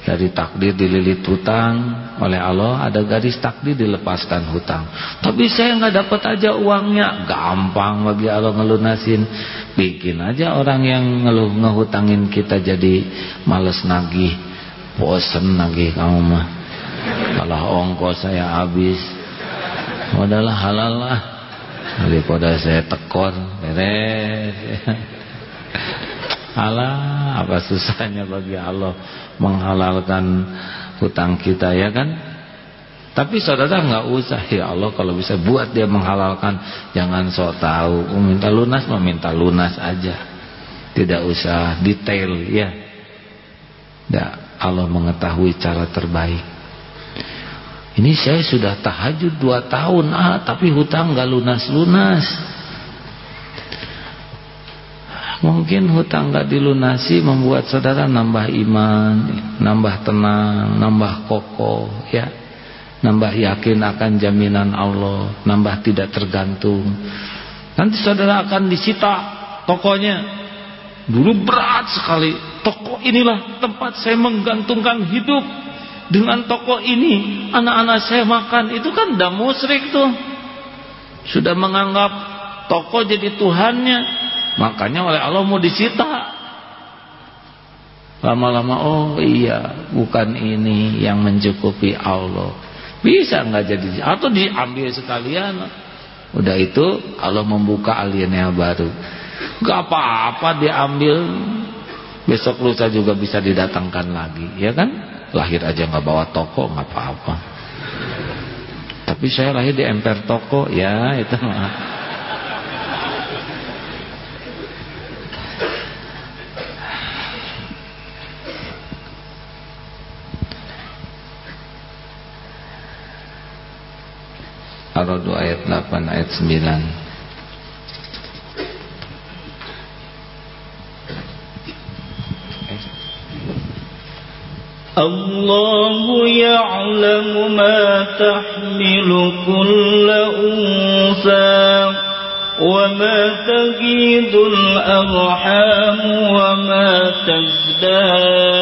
dari takdir dililit hutang oleh Allah ada garis takdir dilepaskan hutang. Tapi saya nggak dapat aja uangnya. Gampang bagi Allah ngelunasin. Bikin aja orang yang ngeluh ngehutangin kita jadi males nagih. Bosen nagih kamu mah. Kalau ongkos saya habis. Modallah halal lah. Daripada saya tekor beres Allah apa susahnya bagi Allah menghalalkan hutang kita ya kan? Tapi saudara nggak usah. Ya Allah kalau bisa buat dia menghalalkan jangan sok tahu. Minta lunas mau minta lunas aja. Tidak usah detail ya. Ya Allah mengetahui cara terbaik. Ini saya sudah tahajud dua tahun ah tapi hutang nggak lunas-lunas Mungkin hutang gak dilunasi membuat saudara nambah iman, nambah tenang, nambah kokoh, ya, nambah yakin akan jaminan Allah, nambah tidak tergantung. Nanti saudara akan disita tokonya. Dulu berat sekali. Toko inilah tempat saya menggantungkan hidup. Dengan toko ini anak-anak saya makan. Itu kan dah musrik tuh. Sudah menganggap toko jadi Tuhannya Makanya oleh Allah mau disita. Lama-lama oh iya, bukan ini yang mencukupi Allah. Bisa nggak jadi atau diambil sekalian. Udah itu Allah membuka aliennya baru. Gak apa-apa diambil. Besok lusa juga bisa didatangkan lagi, ya kan? Lahir aja nggak bawa toko nggak apa-apa. Tapi saya lahir di emper toko, ya itu. Ar-Ra'd ayat 8 ayat 9 الله يعلم ما تحمل كل أنثى وما تغيد الأرحام وما تزداد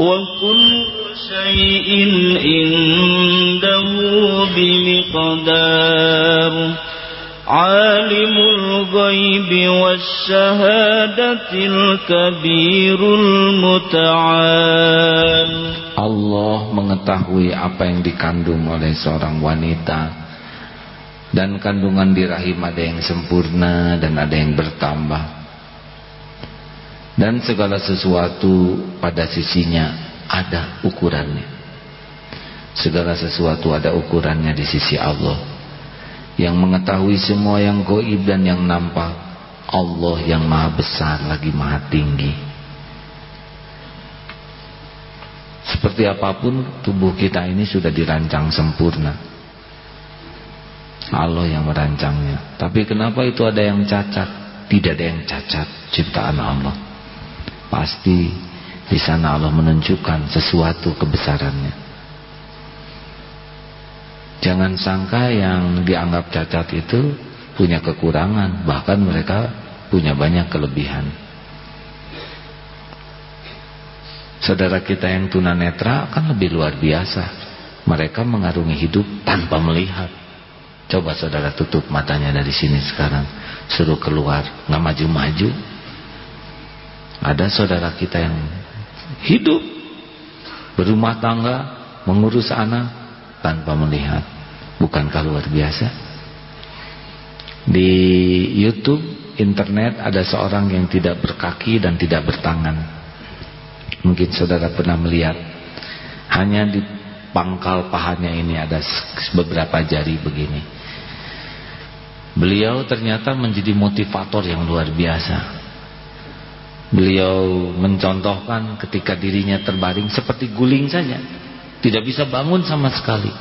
وكل شيء عنده بمقدار عالم الغيب والشهادة الكبير المتعال Allah mengetahui apa yang dikandung oleh seorang wanita dan kandungan di rahim ada yang sempurna dan ada yang bertambah dan segala sesuatu pada sisinya ada ukurannya. Segala sesuatu ada ukurannya di sisi Allah. Yang mengetahui semua yang goib dan yang nampak Allah yang maha besar lagi maha tinggi. Seperti apa pun tubuh kita ini sudah dirancang sempurna. Allah yang merancangnya. Tapi kenapa itu ada yang cacat? Tidak ada yang cacat ciptaan Allah pasti di sana Allah menunjukkan sesuatu kebesarannya Jangan sangka yang dianggap cacat itu punya kekurangan, bahkan mereka punya banyak kelebihan. Saudara kita yang tunanetra kan lebih luar biasa. Mereka mengarungi hidup tanpa melihat. Coba saudara tutup matanya dari sini sekarang. Suruh keluar, nggak maju-maju. Ada saudara kita yang hidup berumah tangga, mengurus anak, tanpa melihat. Bukankah luar biasa? Di YouTube internet ada seorang yang tidak berkaki dan tidak bertangan. Mungkin saudara pernah melihat hanya di pangkal pahanya ini ada beberapa jari begini. Beliau ternyata menjadi motivator yang luar biasa beliau mencontohkan ketika dirinya terbaring seperti guling saja tidak bisa bangun sama sekali.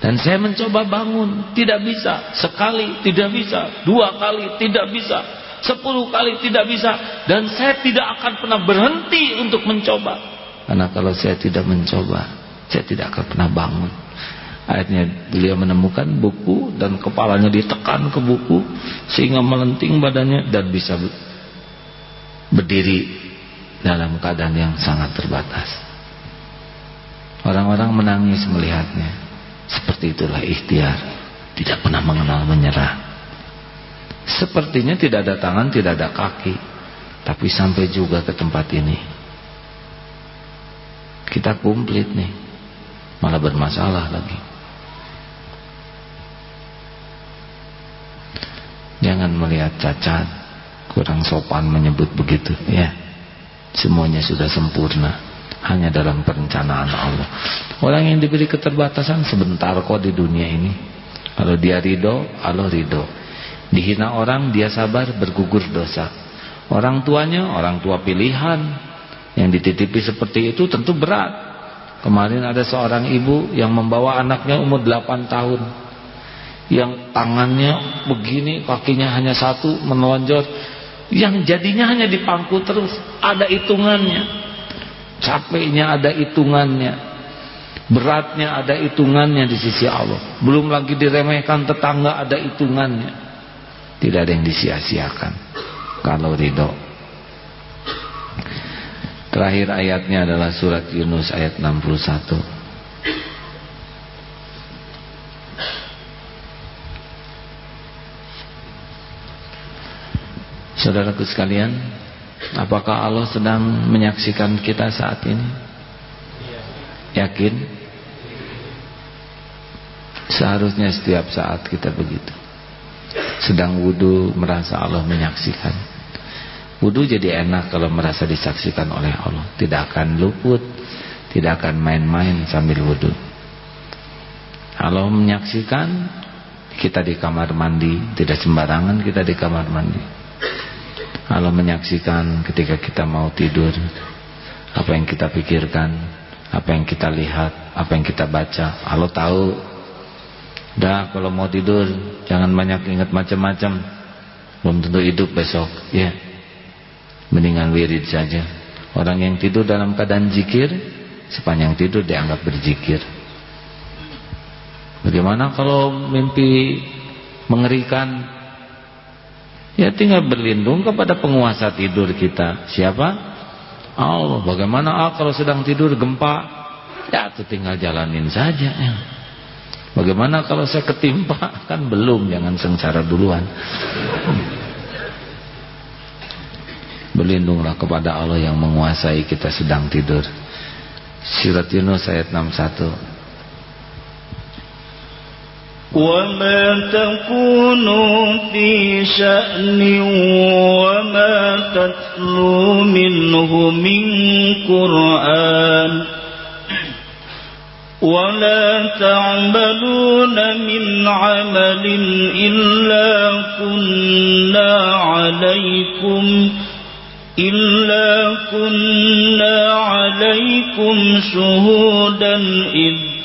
Dan saya mencoba bangun, tidak bisa. Sekali tidak bisa, dua kali tidak bisa, sepuluh kali tidak bisa. Dan saya tidak akan pernah berhenti untuk mencoba. Karena kalau saya tidak mencoba, saya tidak akan pernah bangun. Akhirnya beliau menemukan buku dan kepalanya ditekan ke buku sehingga melenting badannya dan bisa berdiri dalam keadaan yang sangat terbatas. Orang-orang menangis melihatnya. Seperti itulah ikhtiar. Tidak pernah mengenal menyerah. Sepertinya tidak ada tangan, tidak ada kaki. Tapi sampai juga ke tempat ini. Kita komplit nih. Malah bermasalah lagi. Jangan melihat cacat. Kurang sopan menyebut begitu. Ya. Semuanya sudah sempurna hanya dalam perencanaan Allah. Orang yang diberi keterbatasan sebentar kok di dunia ini. Kalau dia ridho, Allah ridho. Dihina orang, dia sabar bergugur dosa. Orang tuanya, orang tua pilihan. Yang dititipi seperti itu tentu berat. Kemarin ada seorang ibu yang membawa anaknya umur 8 tahun. Yang tangannya begini, kakinya hanya satu, menonjol. Yang jadinya hanya dipangku terus. Ada hitungannya Capeknya ada hitungannya. Beratnya ada hitungannya di sisi Allah. Belum lagi diremehkan tetangga ada hitungannya. Tidak ada yang disia-siakan. Kalau ridho. Terakhir ayatnya adalah surat Yunus ayat 61. Saudaraku sekalian, Apakah Allah sedang menyaksikan kita saat ini? Yakin? Seharusnya setiap saat kita begitu. Sedang wudhu merasa Allah menyaksikan. Wudhu jadi enak kalau merasa disaksikan oleh Allah. Tidak akan luput, tidak akan main-main sambil wudhu. Allah menyaksikan kita di kamar mandi, tidak sembarangan kita di kamar mandi. Allah menyaksikan ketika kita mau tidur apa yang kita pikirkan apa yang kita lihat apa yang kita baca Allah tahu. Dah kalau mau tidur jangan banyak ingat macam-macam. Belum tentu hidup besok ya. Mendingan wirid saja. Orang yang tidur dalam keadaan zikir sepanjang tidur dianggap berzikir. Bagaimana kalau mimpi mengerikan Ya tinggal berlindung kepada penguasa tidur kita. Siapa? Allah. Bagaimana? Ah kalau sedang tidur gempa. Ya itu tinggal jalanin saja ya. bagaimana kalau saya ketimpa? Kan belum jangan sengsara duluan. Berlindunglah kepada Allah yang menguasai kita sedang tidur. Surat Yunus ayat 61 وما تكونوا في شأن وما تتلو منه من قرآن ولا تعملون من عمل إلا كنا عليكم إلا كنا عليكم شهودا إذ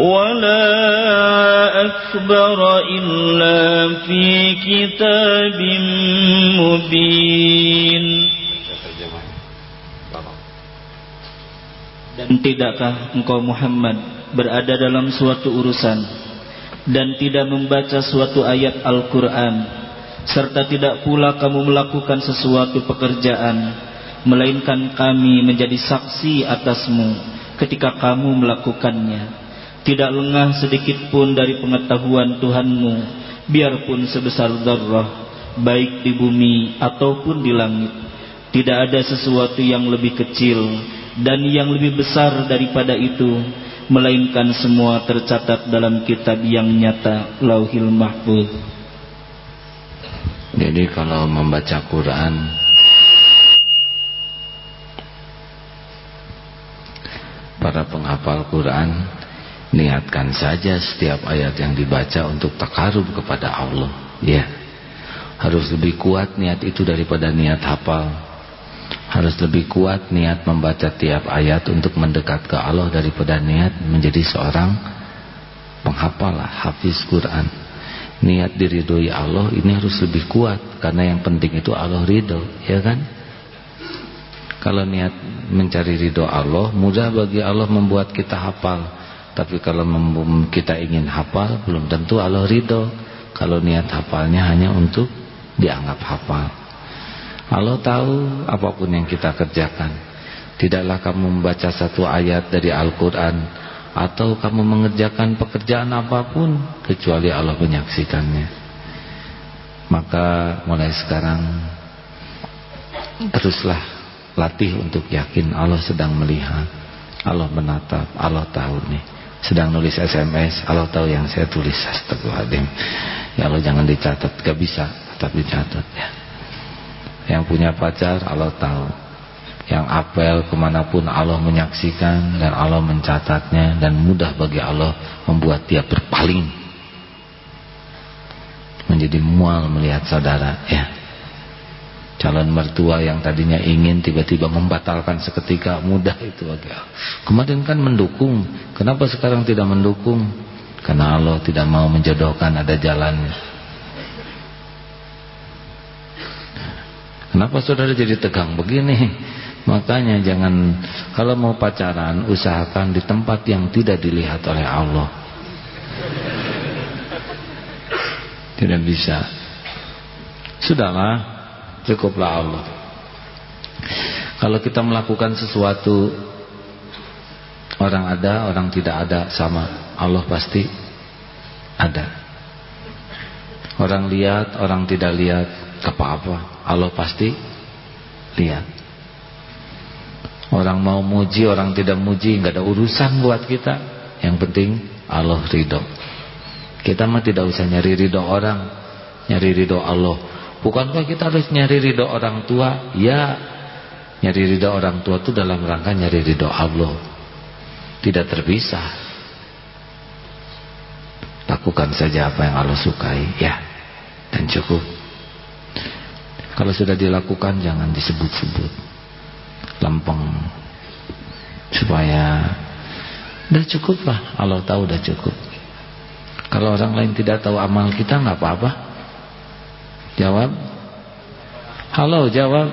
ولا أكبر إلا في كتاب مبين Dan tidakkah engkau Muhammad berada dalam suatu urusan dan tidak membaca suatu ayat Al-Quran serta tidak pula kamu melakukan sesuatu pekerjaan melainkan kami menjadi saksi atasmu ketika kamu melakukannya Tidak lengah sedikit pun dari pengetahuan Tuhanmu biarpun sebesar darah baik di bumi ataupun di langit. Tidak ada sesuatu yang lebih kecil dan yang lebih besar daripada itu melainkan semua tercatat dalam kitab yang nyata Lauhil Mahfuz. Jadi kalau membaca Quran para penghafal Quran niatkan saja setiap ayat yang dibaca untuk takarub kepada Allah. Ya. Harus lebih kuat niat itu daripada niat hafal. Harus lebih kuat niat membaca tiap ayat untuk mendekat ke Allah daripada niat menjadi seorang penghafal hafiz Quran. Niat diridhoi Allah ini harus lebih kuat. Karena yang penting itu Allah ridho ya kan? Kalau niat mencari ridho Allah mudah bagi Allah membuat kita hafal tapi kalau kita ingin hafal belum tentu Allah ridho. Kalau niat hafalnya hanya untuk dianggap hafal. Allah tahu apa pun yang kita kerjakan. Tidaklah kamu membaca satu ayat dari Al-Quran atau kamu mengerjakan pekerjaan apa pun kecuali Allah menyaksikannya. Maka mulai sekarang teruslah latih untuk yakin Allah sedang melihat Allah menatap Allah tahu nih sedang nulis SMS Allah tahu yang saya tulis astagfirullahaladzim. Ya Allah jangan dicatat. Gak bisa tapi dicatat ya. Yang punya pacar Allah tahu. Yang apel ke mana pun Allah menyaksikan dan Allah mencatatnya dan mudah bagi Allah membuat dia berpaling. Menjadi mual melihat saudara ya calon mertua yang tadinya ingin tiba-tiba membatalkan seketika mudah itu agak. Kemarin kan mendukung kenapa sekarang tidak mendukung? Karena Allah tidak mau menjodohkan ada jalannya. Kenapa saudara jadi tegang begini? Makanya jangan kalau mau pacaran usahakan di tempat yang tidak dilihat oleh Allah. Tidak bisa. Sudahlah cukuplah Allah. Kalau kita melakukan sesuatu orang ada orang tidak ada sama. Allah pasti ada. Orang lihat orang tidak lihat apa-apa. Allah pasti lihat. Orang mau muji orang tidak muji nggak ada urusan buat kita. Yang penting Allah ridho. Kita mah tidak usah nyari ridho orang nyari ridho Allah Bukankah kita harus nyari ridho orang tua? Ya, nyari ridho orang tua itu dalam rangka nyari ridho Allah. Tidak terpisah. Lakukan saja apa yang Allah sukai, ya. Dan cukup. Kalau sudah dilakukan jangan disebut-sebut. Lempeng. Supaya udah cukup lah. Allah tahu udah cukup. Kalau orang lain tidak tahu amal kita nggak apa-apa. Jawab. Halo, jawab.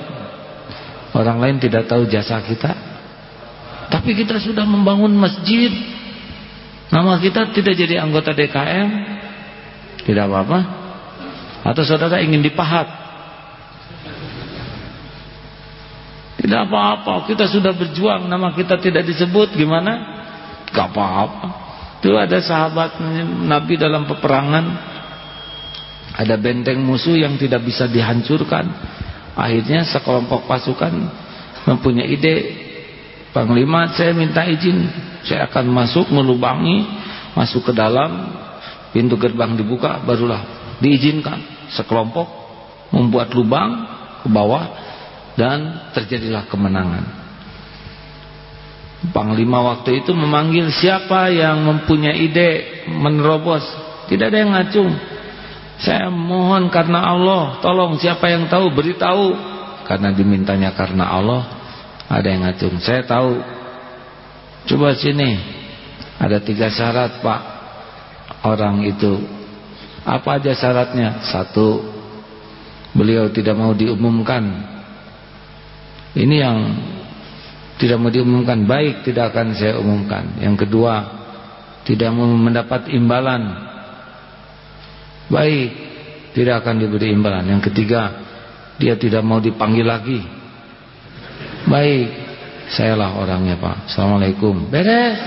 Orang lain tidak tahu jasa kita. Tapi kita sudah membangun masjid. Nama kita tidak jadi anggota DKM. Tidak apa-apa. Atau saudara ingin dipahat. Tidak apa-apa. Kita sudah berjuang. Nama kita tidak disebut. Gimana? Gak apa-apa. Itu ada sahabat Nabi dalam peperangan Ada benteng musuh yang tidak bisa dihancurkan Akhirnya sekelompok pasukan Mempunyai ide Panglima saya minta izin Saya akan masuk melubangi Masuk ke dalam Pintu gerbang dibuka barulah diizinkan Sekelompok membuat lubang ke bawah Dan terjadilah kemenangan Panglima waktu itu memanggil siapa yang mempunyai ide menerobos. Tidak ada yang ngacung. Saya mohon karena Allah, tolong siapa yang tahu beritahu. Karena dimintanya karena Allah, ada yang ngacung. Saya tahu. Coba sini. Ada tiga syarat pak orang itu. Apa aja syaratnya? Satu, beliau tidak mau diumumkan. Ini yang tidak mau diumumkan baik tidak akan saya umumkan yang kedua tidak mau mendapat imbalan baik tidak akan diberi imbalan. Yang ketiga dia tidak mau dipanggil lagi. Baik sayalah orangnya Pak. Assalamualaikum. Beres.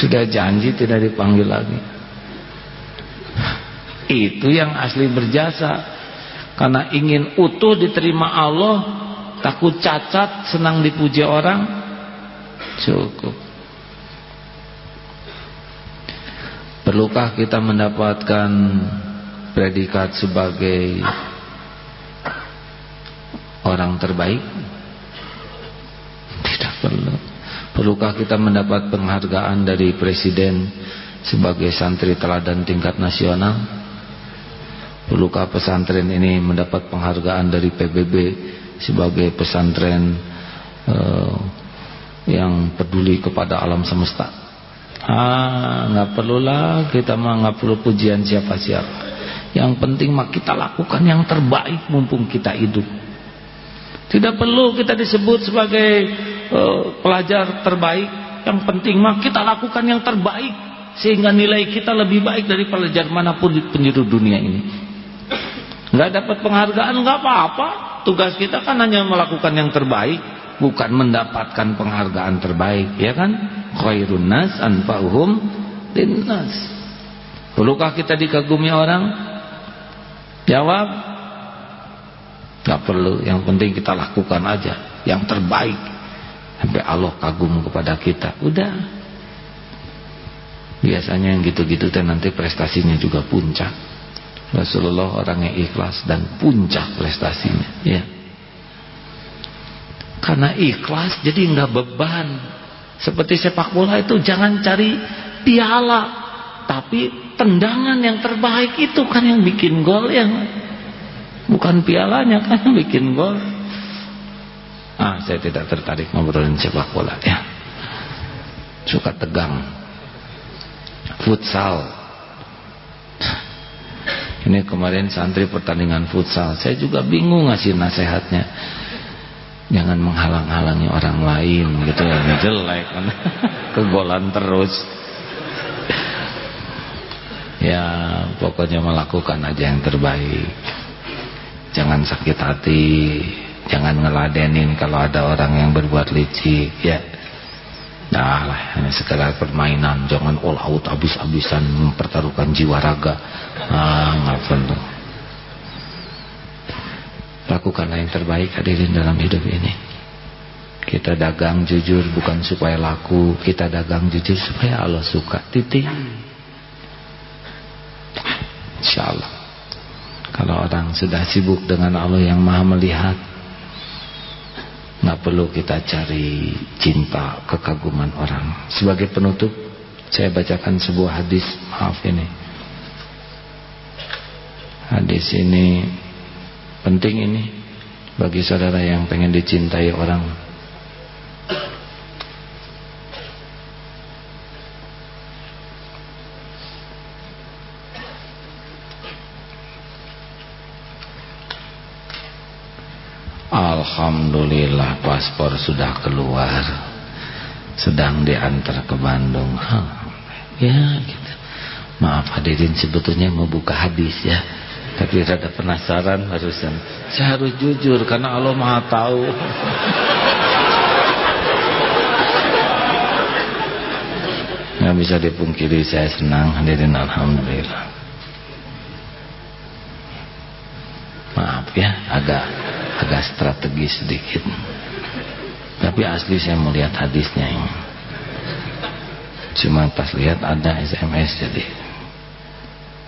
Sudah janji tidak dipanggil lagi. Itu yang asli berjasa. Karena ingin utuh diterima Allah takut cacat senang dipuji orang cukup perlukah kita mendapatkan predikat sebagai orang terbaik? Tidak perlu. Perlukah kita mendapat penghargaan dari presiden sebagai santri teladan tingkat nasional? Perlukah pesantren ini mendapat penghargaan dari PBB sebagai pesantren uh, yang peduli kepada alam semesta? Ah, nggak perlulah kita mah nggak perlu pujian siapa-siapa. Yang penting mah kita lakukan yang terbaik mumpung kita hidup. Tidak perlu kita disebut sebagai uh, pelajar terbaik. Yang penting mah kita lakukan yang terbaik sehingga nilai kita lebih baik dari pelajar mana pun di penjuru dunia ini nggak dapat penghargaan nggak apa-apa tugas kita kan hanya melakukan yang terbaik bukan mendapatkan penghargaan terbaik ya kan? Khairun nas anfa'uhum linnas. Perlukah kita dikagumi orang? Jawab nggak perlu yang penting kita lakukan aja yang terbaik. Sampai Allah kagum kepada kita. Udah. Biasanya yang gitu-gitu nanti prestasinya juga puncak. Rasulullah orang yang ikhlas dan puncak prestasinya ya karena ikhlas jadi nggak beban. Seperti sepak bola itu jangan cari piala tapi tendangan yang terbaik itu kan yang bikin gol yang bukan pialanya kan yang bikin gol. Ah saya tidak tertarik ngobrolin sepak bola ya. Suka tegang. Futsal. Ini kemarin santri pertandingan futsal. Saya juga bingung ngasih nasihatnya. Jangan menghalang-halangi orang lain gitu ya. Jelek kan. Kegolan terus. Ya pokoknya melakukan aja yang terbaik. Jangan sakit hati. Jangan ngeladenin kalau ada orang yang berbuat licik. Ya Nah lah, hanya sekedar permainan, jangan all out habis-habisan mempertaruhkan jiwa raga. Ah, nggak perlu. Lakukanlah yang terbaik hadirin dalam hidup ini. Kita dagang jujur bukan supaya laku, kita dagang jujur supaya Allah suka. Titik. Insya Allah. Kalau orang sudah sibuk dengan Allah yang maha melihat, nggak perlu kita cari cinta kekaguman orang sebagai penutup saya bacakan sebuah hadis maaf ini hadis ini Penting ini bagi saudara yang pengen dicintai orang. Alhamdulillah paspor sudah keluar. Sedang diantar ke Bandung. Ya gitu. Maaf hadirin sebetulnya mau buka hadis ya tapi rada penasaran barusan saya harus jujur karena Allah maha tahu. Nggak bisa dipungkiri saya senang. Hadirin Alhamdulillah. Maaf ya agak agak strategis sedikit. Tapi asli saya melihat hadisnya ini. Cuma pas lihat ada SMS jadi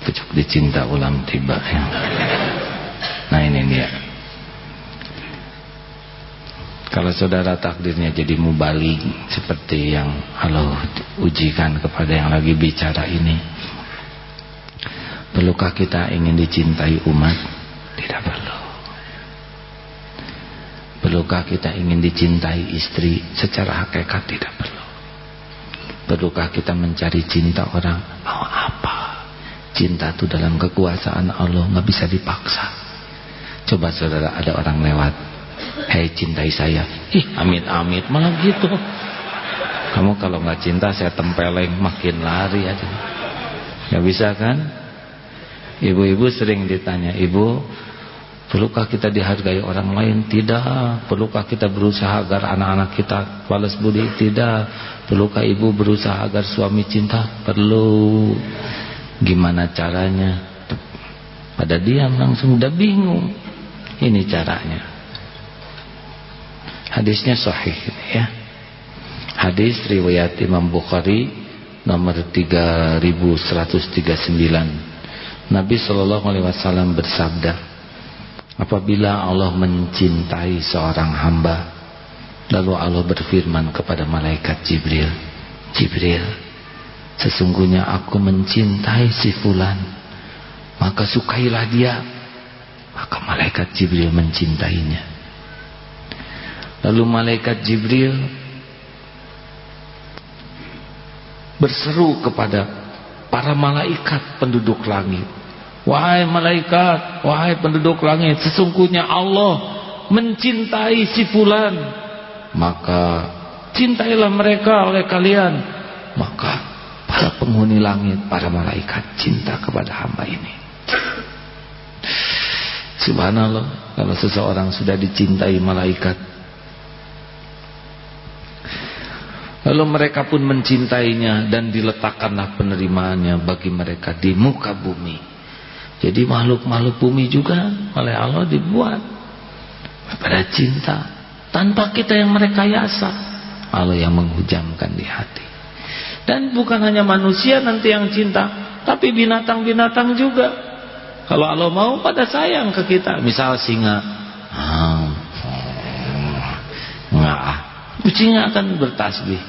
pucuk dicinta ulam tiba ya. nah ini dia kalau saudara takdirnya jadi mubalik seperti yang Allah ujikan kepada yang lagi bicara ini perlukah kita ingin dicintai umat tidak perlu Perlukah kita ingin dicintai istri secara hakikat tidak perlu. Perlukah kita mencari cinta orang? Mau apa? Cinta itu dalam kekuasaan Allah nggak bisa dipaksa. Coba saudara ada orang lewat, hei cintai saya, ih amit amit malah gitu. Kamu kalau nggak cinta saya tempeleng makin lari aja. Nggak bisa kan? Ibu-ibu sering ditanya, ibu Perlukah kita dihargai orang lain? Tidak. Perlukah kita berusaha agar anak-anak kita balas budi? Tidak. Perlukah ibu berusaha agar suami cinta? Perlu. Gimana caranya? Pada diam langsung udah bingung. Ini caranya. Hadisnya sahih ya. Hadis riwayat Imam Bukhari nomor 3139. Nabi sallallahu alaihi wasallam bersabda, Apabila Allah mencintai seorang hamba Lalu Allah berfirman kepada malaikat Jibril Jibril Sesungguhnya aku mencintai si fulan Maka sukailah dia Maka malaikat Jibril mencintainya Lalu malaikat Jibril Berseru kepada para malaikat penduduk langit Wahai malaikat, wahai penduduk langit, sesungguhnya Allah mencintai si fulan. Maka cintailah mereka oleh kalian. Maka para penghuni langit, para malaikat cinta kepada hamba ini. Subhanallah, kalau seseorang sudah dicintai malaikat. Lalu mereka pun mencintainya dan diletakkanlah penerimaannya bagi mereka di muka bumi. Jadi makhluk-makhluk bumi juga oleh Allah dibuat pada cinta tanpa kita yang merekayasa. Allah yang menghujamkan di hati. Dan bukan hanya manusia nanti yang cinta, tapi binatang-binatang juga. Kalau Allah mau pada sayang ke kita, misal singa. Ah, enggak ah. Singa akan bertasbih.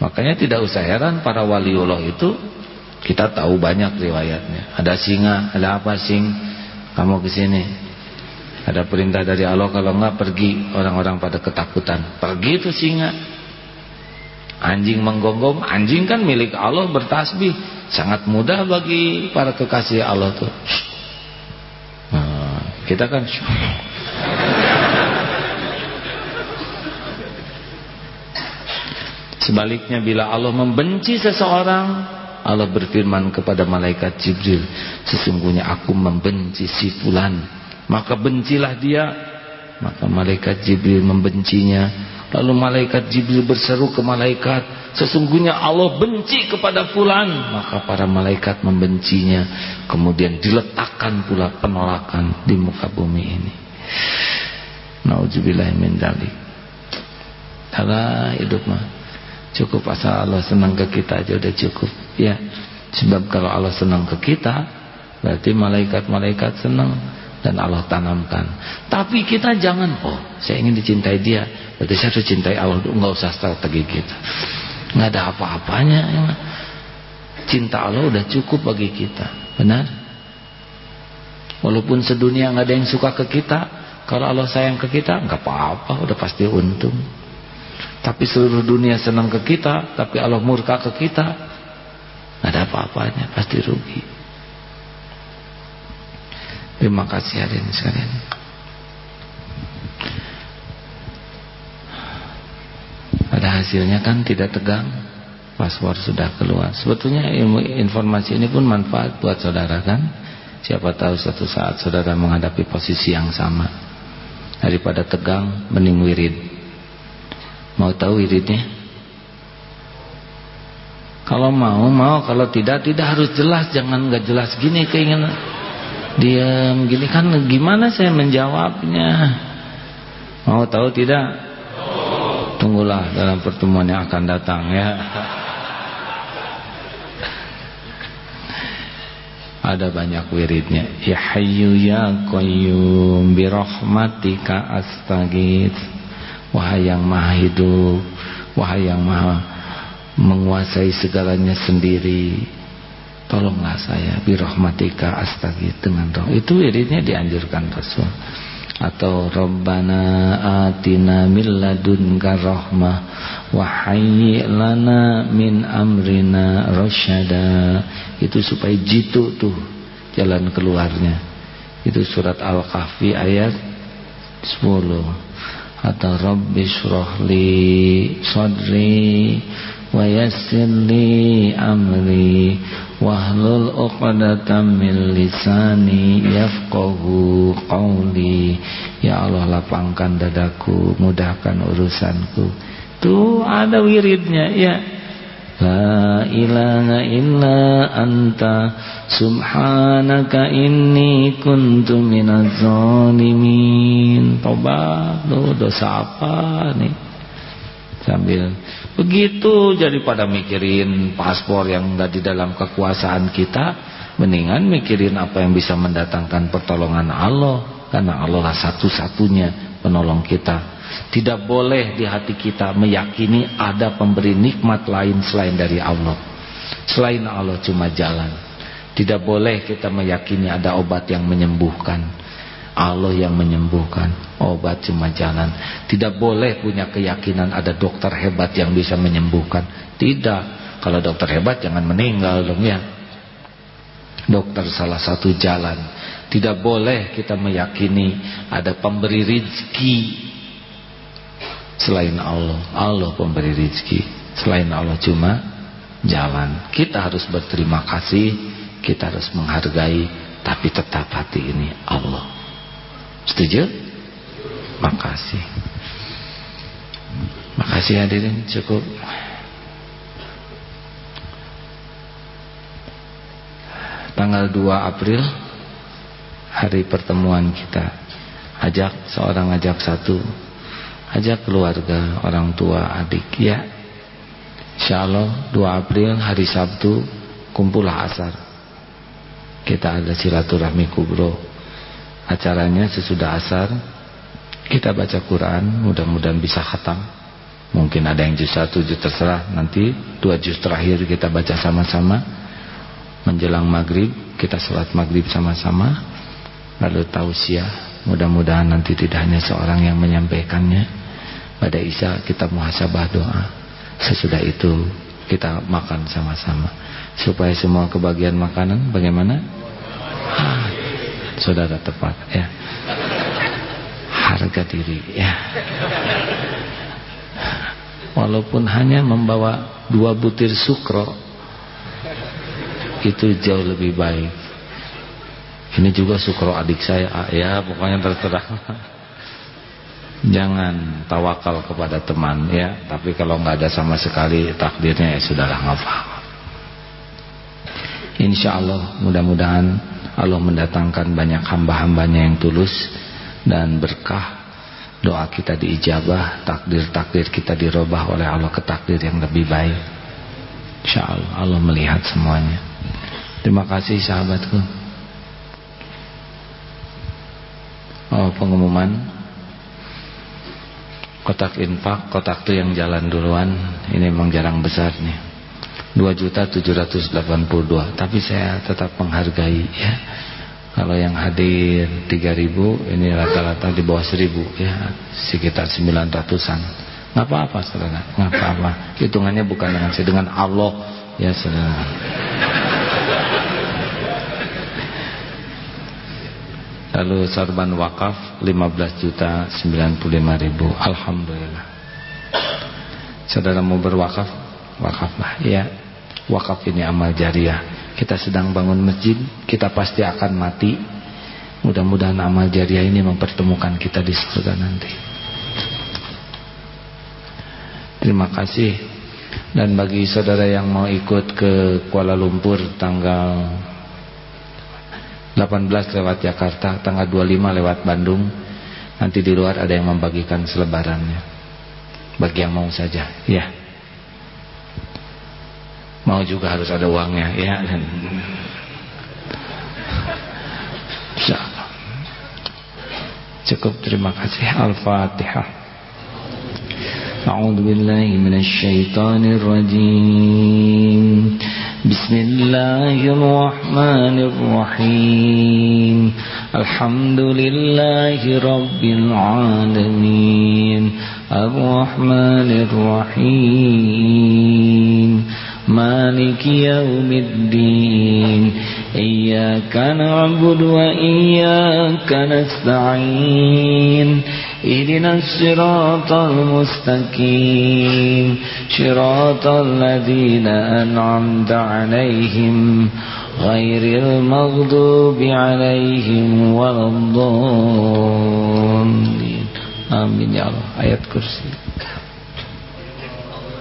Makanya tidak usah heran para waliullah itu kita tahu banyak riwayatnya. Ada singa, ada apa sing? Kamu ke sini. Ada perintah dari Allah kalau enggak pergi, orang-orang pada ketakutan. Pergi itu singa. Anjing menggonggong, anjing kan milik Allah bertasbih. Sangat mudah bagi para kekasih Allah tuh. Nah, kita kan Sebaliknya bila Allah membenci seseorang Allah berfirman kepada malaikat Jibril sesungguhnya aku membenci si fulan maka bencilah dia maka malaikat Jibril membencinya lalu malaikat Jibril berseru ke malaikat sesungguhnya Allah benci kepada fulan. Maka para malaikat membencinya. Kemudian diletakkan pula penolakan di muka bumi ini. Nauzubillah min dzalik. hidup mah cukup asal Allah senang ke kita aja udah cukup. Ya sebab kalau Allah senang ke kita berarti malaikat-malaikat senang dan Allah tanamkan. Tapi kita jangan oh saya ingin dicintai dia. Berarti saya harus cintai Allah nggak usah strategi kita. Nggak ada apa-apanya cinta Allah udah cukup bagi kita. Benar? Walaupun sedunia nggak ada yang suka ke kita kalau Allah sayang ke kita nggak apa-apa udah pasti untung. Tapi seluruh dunia senang ke kita tapi Allah murka ke kita nggak ada apa-apanya pasti rugi Terima kasih hadirin sekalian. Pada hasilnya kan tidak tegang, password sudah keluar. Sebetulnya informasi ini pun manfaat buat saudara kan. Siapa tahu suatu saat saudara menghadapi posisi yang sama. Daripada tegang, mending wirid. Mau tahu wiridnya? Kalau mau, mau. Kalau tidak, tidak harus jelas. Jangan nggak jelas gini keinginan diam gini kan gimana saya menjawabnya mau tahu tidak Tunggulah dalam pertemuan yang akan datang ya. Ada banyak wiridnya. Ya Hayyu ya Qayyum bi rahmatika astaghits. Wahai yang Maha hidup, wahai yang Maha menguasai segalanya sendiri. Tolonglah saya bi rahmatika astaghits dengan roh. Itu wiridnya dianjurkan Rasul. Atau Rabbana atina min ladunka rahmah wa lana min amrina rasyada itu supaya jitu tuh jalan keluarnya. Itu surat Al-Kahfi ayat 10 atau Rabbi syrahli sadri wa yassirli amri wahlul uqdatam min lisani yafqahu qawli ya Allah lapangkan dadaku mudahkan urusanku tuh ada wiridnya ya La ilaha illa anta subhanaka inni kuntu minaz zalimin. Tobat, dosa apa nih? Sambil Begitu jadi pada mikirin paspor yang enggak di dalam kekuasaan kita, mendingan mikirin apa yang bisa mendatangkan pertolongan Allah, karena Allah lah satu-satunya penolong kita. Tidak boleh di hati kita meyakini ada pemberi nikmat lain selain dari Allah. Selain Allah cuma jalan. Tidak boleh kita meyakini ada obat yang menyembuhkan. Allah yang menyembuhkan obat cuma jalan. Tidak boleh punya keyakinan ada dokter hebat yang bisa menyembuhkan. Tidak. Kalau dokter hebat jangan meninggal dong ya. Dokter salah satu jalan. Tidak boleh kita meyakini ada pemberi rizki selain Allah. Allah pemberi rizki. Selain Allah cuma jalan. Kita harus berterima kasih, kita harus menghargai, tapi tetap hati ini Allah. Setuju? Makasih. Makasih hadirin cukup. Tanggal 2 April Hari pertemuan kita. Ajak seorang ajak satu. Ajak keluarga Orang tua adik. Ya Insya Allah 2 April hari Sabtu Kumpullah asar. Kita ada silaturahmi kubro Acaranya sesudah asar kita baca Quran mudah-mudahan bisa khatam. Mungkin ada yang juz satu juz terserah. Nanti dua juz terakhir kita baca sama-sama. Menjelang maghrib kita sholat maghrib sama-sama. Lalu tausiah mudah-mudahan nanti tidak hanya seorang yang menyampaikannya. Pada isya kita muhasabah doa. Sesudah itu kita makan sama-sama. Supaya semua kebagian makanan bagaimana? Ah, saudara tepat ya. Harga diri ya. Walaupun hanya membawa dua butir sukro itu jauh lebih baik. Ini juga sukro adik saya ah, ya pokoknya terserah. Jangan tawakal kepada teman ya. Tapi kalau nggak ada sama sekali takdirnya ya sudahlah ngapa Insya Allah mudah-mudahan Allah mendatangkan banyak hamba-hambanya yang tulus dan berkah. Doa kita diijabah takdir-takdir kita dirubah oleh Allah ke takdir yang lebih baik. Insyaallah Allah melihat semuanya. Terima kasih sahabatku. Oh pengumuman. Kotak infak kotak itu yang jalan duluan. Ini memang jarang besar nih 2.782 tapi saya tetap menghargai ya. Kalau yang hadir 3000 ini rata-rata di bawah 1000 ya, sekitar 900-an. Enggak apa-apa Saudara, enggak apa-apa. Hitungannya bukan dengan saya dengan Allah. Ya Saudara. Lalu sorban wakaf 15 juta 95 ribu. Alhamdulillah. Saudara mau berwakaf? Wakaflah ya wakaf ini amal jariah. Kita sedang bangun masjid kita pasti akan mati. Mudah-mudahan amal jariah ini mempertemukan kita di surga nanti. Terima kasih. Dan bagi saudara yang mau ikut ke Kuala Lumpur tanggal 18 lewat Jakarta tanggal 25 lewat Bandung nanti di luar ada yang membagikan selebarannya. Bagi yang mau saja ya mau juga harus ada uangnya ya insyaallah cukup terima kasih al-fatihah أعوذ بالله من الشيطان الرجيم بسم الله الرحمن الرحيم الحمد لله رب العالمين الرحمن الرحيم مالك يوم الدين إياك نعبد وإياك نستعين إذن الصراط المستقيم صراط الذين أنعمت عليهم غير المغضوب عليهم ولا الضالين Amin ya Allah. Ayat kursi.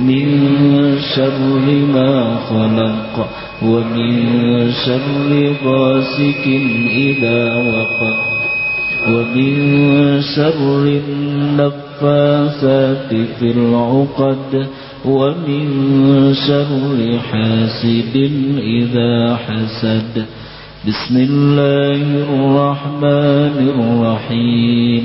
من شر ما خلق ومن شر غاسك إذا وقب ومن شر النفاثات في العقد ومن شر حاسد إذا حسد. بسم الله الرحمن الرحيم.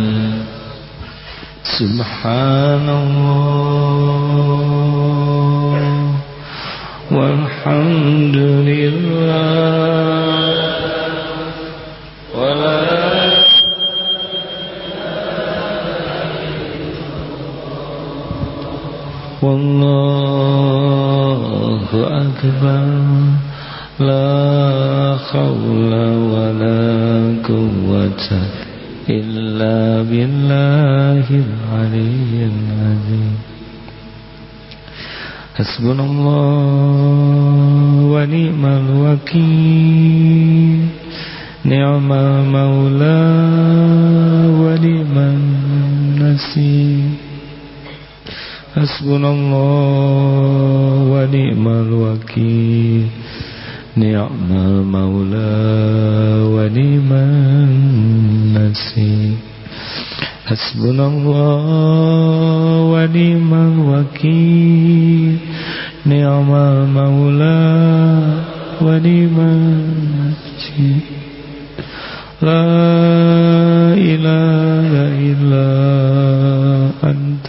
سبحان الله والحمد لله ولا والله أكبر لا حول ولا قوة إلا بالله العلي العظيم. حسبنا الله ونعم الوكيل. نعم المولى ونعم النصير حسبنا الله ونعم الوكيل. نعم المولى ونعم النصير حسبنا الله ونعم الوكيل نعم المولى ونعم المجيد لا إله إلا أنت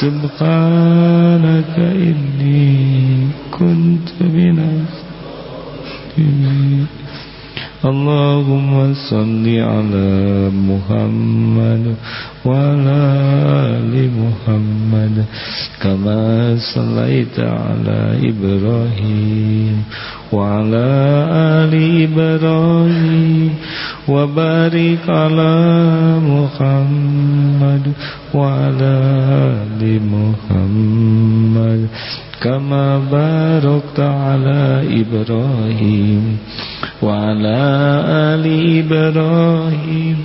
سبحانك إني كنت من الظالمين اللهم صل على محمد وعلى آل محمد كما صليت على إبراهيم وعلى آل إبراهيم وبارك على محمد وعلى آل محمد كما باركت على إبراهيم وعلى آل إبراهيم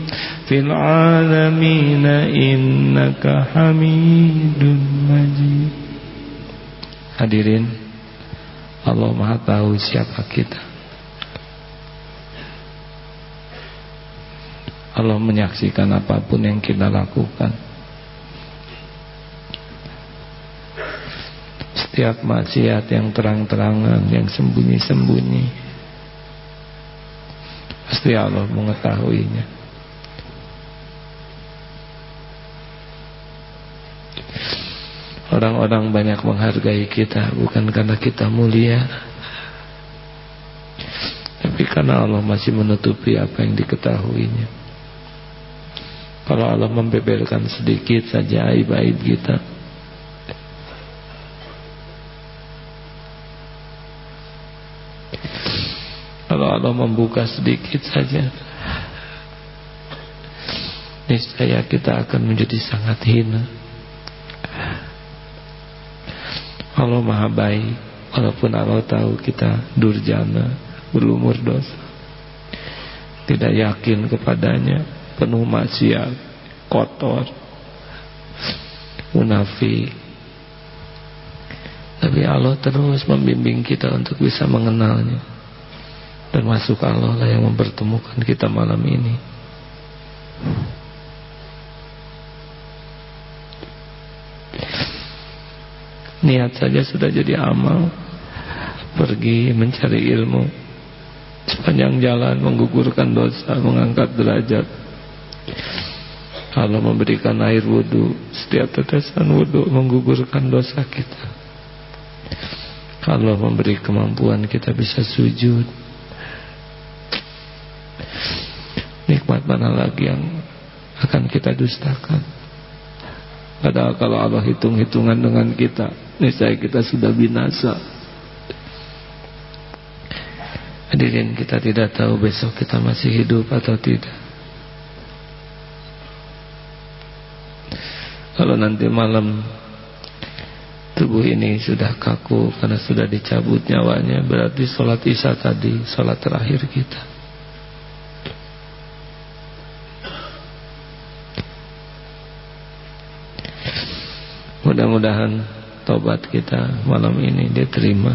في العالمين innaka hamidun majid. Hadirin Allah Maha tahu siapa kita. Allah menyaksikan apa pun yang kita lakukan. Setiap maksiat yang terang-terangan Yang sembunyi-sembunyi Pasti Allah mengetahuinya. Orang-orang banyak menghargai kita Bukan karena kita mulia Tapi karena Allah masih menutupi apa yang diketahuinya. Kalau Allah membeberkan sedikit saja aib-aib kita Kalau Allah membuka sedikit saja Niscaya kita akan menjadi sangat hina Allah maha baik Walaupun Allah tahu kita durjana Berumur dosa Tidak yakin kepadanya Penuh maksiat Kotor Munafik. Tapi Allah terus membimbing kita Untuk bisa mengenalnya. Termasuk Allah lah yang mempertemukan kita malam ini Niat saja sudah jadi amal. Pergi mencari ilmu. Sepanjang jalan menggugurkan dosa Mengangkat derajat. Allah memberikan air wudhu. Setiap tetesan wudhu menggugurkan dosa kita. Allah memberi kemampuan kita bisa sujud. Nikmat mana lagi yang akan kita dustakan? Padahal kalau Allah hitung-hitungan dengan kita Niscaya kita sudah binasa. Hadirin kita tidak tahu besok kita masih hidup atau tidak. Kalau nanti malam Tubuh ini sudah kaku Karena sudah dicabut nyawanya Berarti sholat isya tadi Sholat terakhir kita. Mudah-mudahan tobat kita malam ini diterima.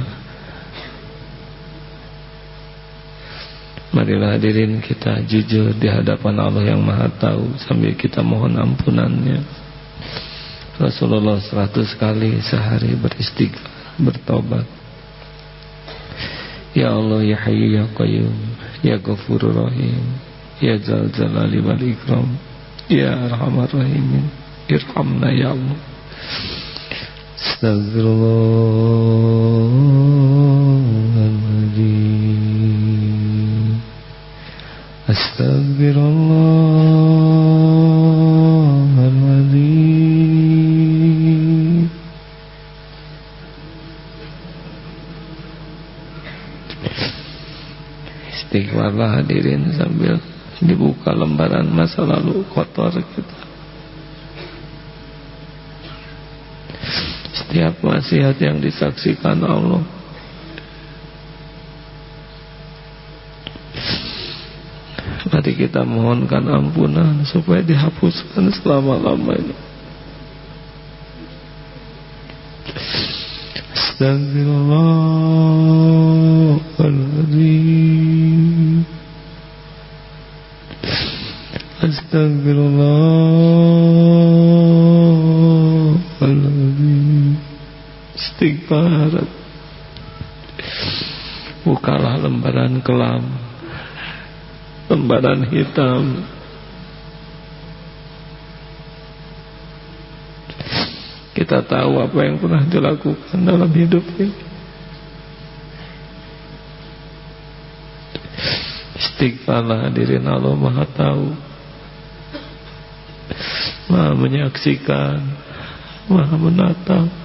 Marilah hadirin kita jujur di hadapan Allah yang maha tahu sambil kita mohon ampunannya. Rasulullah seratus kali sehari beristighfar, bertobat. Ya Allah, Ya Hayyu, Ya Qayyum, Ya Ghafurur Rahim, Ya Zal Jalali wal Ikram, Ya Arhamar Rahimin, Irhamna Ya Allah. Astagfirullahaladzim Astagfirullahaladzim Istighfarlah hadirin sambil dibuka lembaran masa lalu kotor kita. Setiap wasiat yang disaksikan Allah. Mari kita mohonkan ampunan supaya dihapuskan selama-lamanya. Astagfirullahaladzim Astagfirullah Istighfar Bukalah lembaran kelam lembaran hitam. Kita tahu apa yang pernah dilakukan dalam hidup ini. Istighfarlah hadirin Allah maha tahu. Maha menyaksikan maha menatap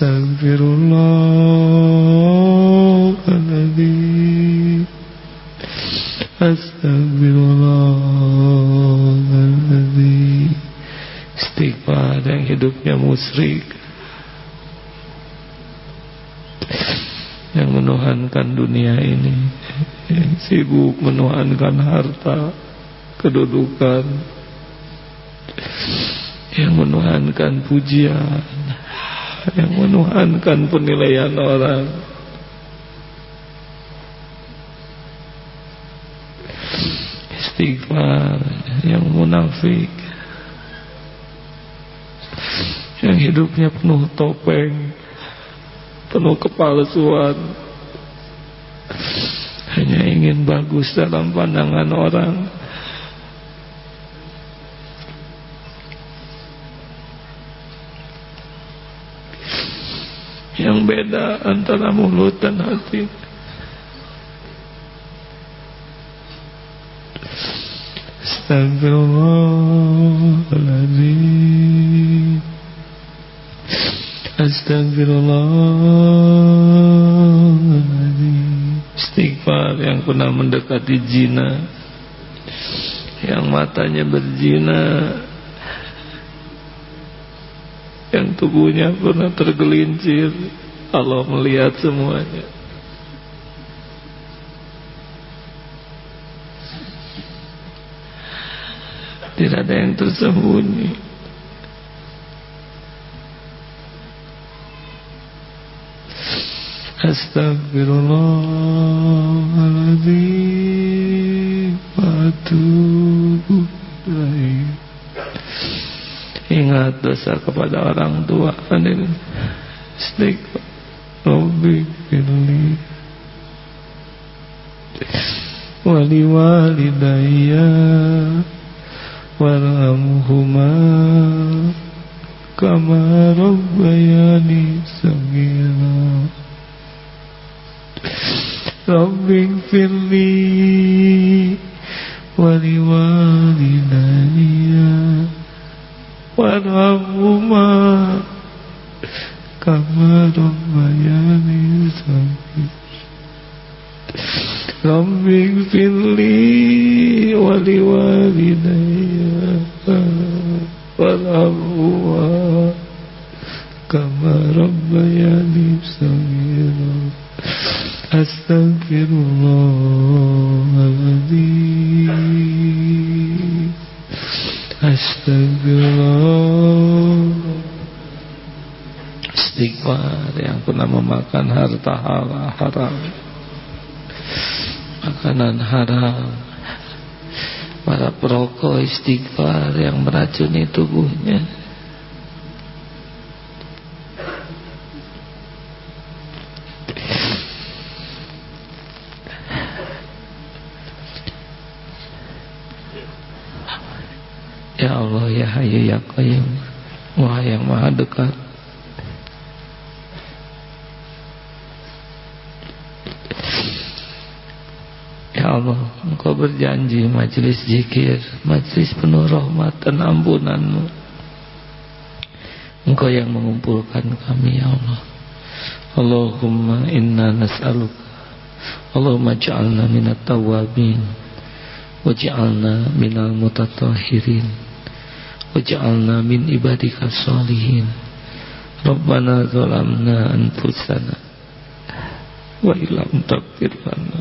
Astagfirullahaladzim Astagfirullahaladzim Istighfar yang hidupnya musrik Yang menuhankan dunia ini Yang sibuk menuhankan harta Kedudukan Yang menuhankan pujian Yang menuhankan penilaian orang. Istighfar yang munafik. Yang hidupnya penuh topeng penuh kepalsuan. Hanya ingin bagus dalam pandangan orang yang beda antara mulut dan hati. Astagfirullahaladzim. Astagfirullahaladzim. Istighfar yang pernah mendekati jina. Yang matanya berzina. Yang tubuhnya pernah tergelincir Allah melihat semuanya. Tidak ada yang tersembunyi. Astagfirullahaladzim Atubu Ingat dosa kepada orang tua. Istighfar Rabbi firli Wali walidayah warhamhuma. Kama rabbayani saghira. Rabbing firli كما ربياني صغيرا رب اغفر لي ولوالدي وارحمهما كما ربياني صغيرا أستغفر الله العظيم أستغفر الله Istighfar yang pernah memakan harta haram makanan haram para perokok istighfar yang meracuni tubuhnya. Ya Allah ya Hayyu ya Qayyum Wahai yang maha dekat Ya Allah Engkau berjanji majlis zikir Majlis penuh rahmat dan ampunanmu. Engkau yang mengumpulkan kami Ya Allah. Allahumma inna nas'aluka. Allahumma ja'alna minat tawabin Waj'alna minal mutatahirin Waj'alna min ibadika salihin. Rabbana zalamna anfusana Wa ilam takfir lana.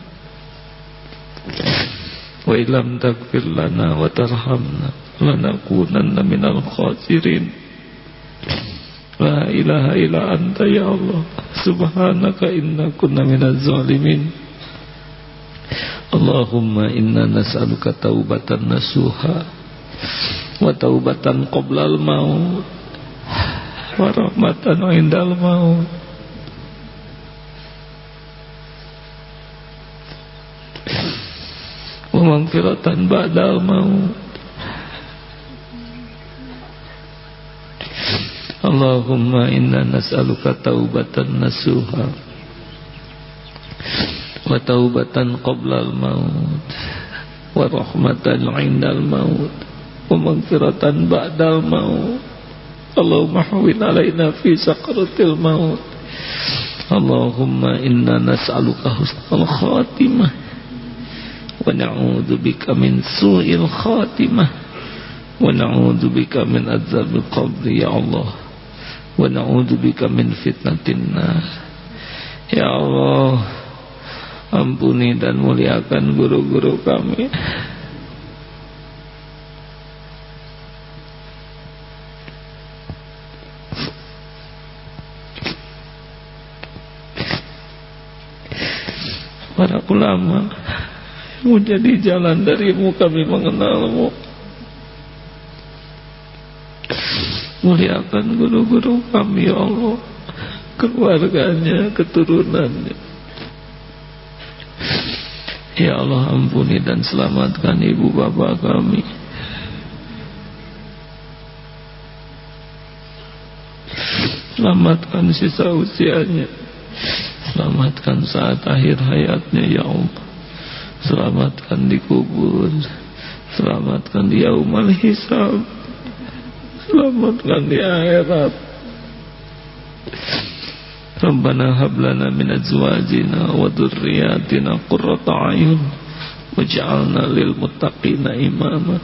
Wa illam taghfir lana wa tarhamna. Lanakunanna minal khasirin. La ilaha illa anta ya Allah. Subhanaka inna kunna minaz zalimin. Allahumma inna nas'aluka taubatan nasuha Wa taubatan qoblal maut Wa rahmatan indal maut Wa mangfiratan ba'dal maut Allahumma inna nas'aluka taubatan nasuha wa taubatan qabla al-maut wa rahmatan 'inda al-maut wa maghfiratan ba'da al-maut Allahumma hawwin 'alaina wa na'udzu bika min su'il khatimah. Wa na'udzu bika min adzabil qabr ya Allah. Wa na'udzubika min fitnatin nar. Ya Allah ampuni dan muliakan guru-guru kami. Para ulama menjadi jalan darimu kami mengenalmu. Muliakan guru-guru kami ya Allah. Keluarganya, keturunannya. Ya Allah ampuni dan selamatkan ibu bapak kami. Selamatkan sisa usianya. Selamatkan saat akhir hayatnya ya Allah Selamatkan di kubur. Selamatkan di yaumal hisab. Selamatkan di akhirat. Rabbana hablana min azwajina wa dhurriyyatina qurrata a'yun waj'alna lil muttaqina imama.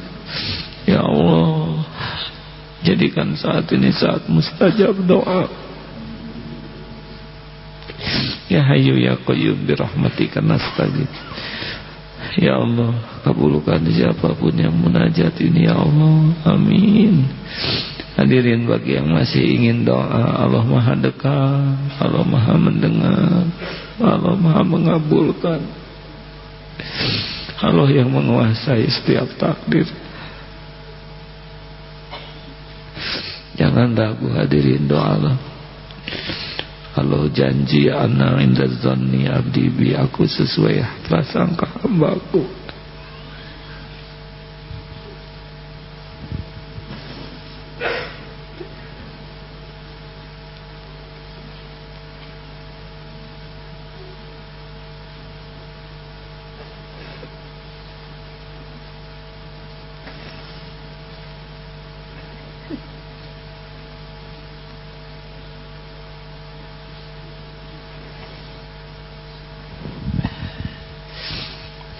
Ya Allah jadikan saat ini saat mustajab doa. Ya Hayyu ya Qayyum birahmatika nastajib Ya Allah kabulkan siapa pun yang munajat ini Ya Allah. Amin. Hadirin bagi yang masih ingin doa Allah maha dekat Allah maha mendengar Allah maha mengabulkan. Allah yang menguasai setiap takdir. Jangan ragu hadirin doa Allah kalau janji ana inda zanni abdi bi aku sesuai prasangka hambaku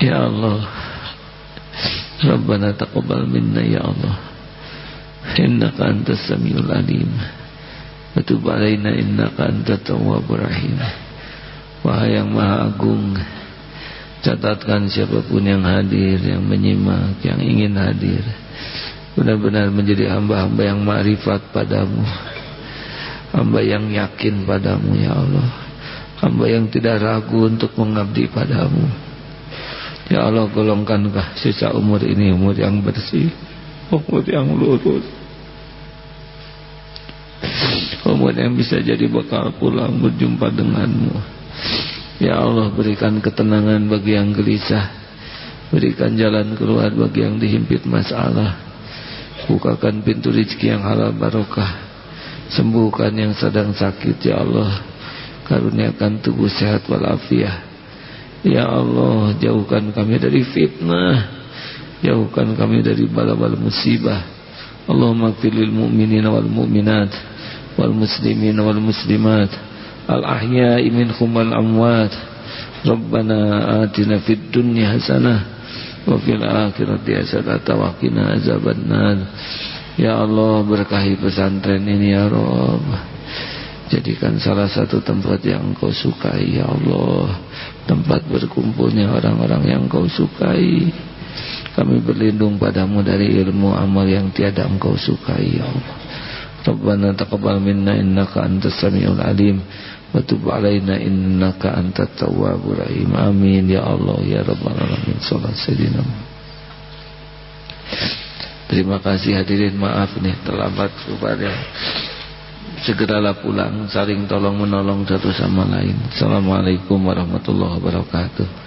Ya Allah Rabbana taqabbal minna ya Allah Innaka antas samiul alim. Wa tub alaina innaka antat tawwabur rahim. Wahai yang maha agung Catatkan siapa pun yang hadir Yang menyimak, yang ingin hadir. Benar-benar menjadi hamba-hamba yang ma'rifat padamu. Hamba yang yakin padamu ya Allah. Hamba yang tidak ragu untuk mengabdi padamu. Ya Allah golongkankah sisa umur ini umur yang bersih Umur yang lurus Umur yang bisa jadi bekal pulang berjumpa denganmu. Ya Allah berikan ketenangan bagi yang gelisah. Berikan jalan keluar bagi yang dihimpit masalah. Bukakan pintu rezeki yang halal barokah. Sembuhkan yang sedang sakit ya Allah. Karuniakan tubuh sehat walafiat. Ya Allah jauhkan kami dari fitnah. Jauhkan kami dari bala-bala musibah. Allahumma lil mu'minina wal mu'minat Ahya'i minhum wal amwat. Rabbana atina fid dunya hasanah Wa fil akhirati hasanah Tawakina azaban nar Ya Allah berkahi pesantren ini ya Rabb. Jadikan salah satu tempat yang kau sukai ya Allah. Tempat berkumpulnya orang-orang yang kau sukai. Kami berlindung padamu dari ilmu amal yang tiada engkau sukai ya Allah Taqabbal minna innaka antas samiul alim. Wa tub alaina innaka antat tawwabur rahim. Amin. Ya Allah ya rabbal alamin. Salat sayyidina Terima kasih hadirin. Maaf nih terlambat kepada segeralah pulang. Saling tolong menolong satu sama lain. Assalamualaikum warahmatullahi wabarakatuh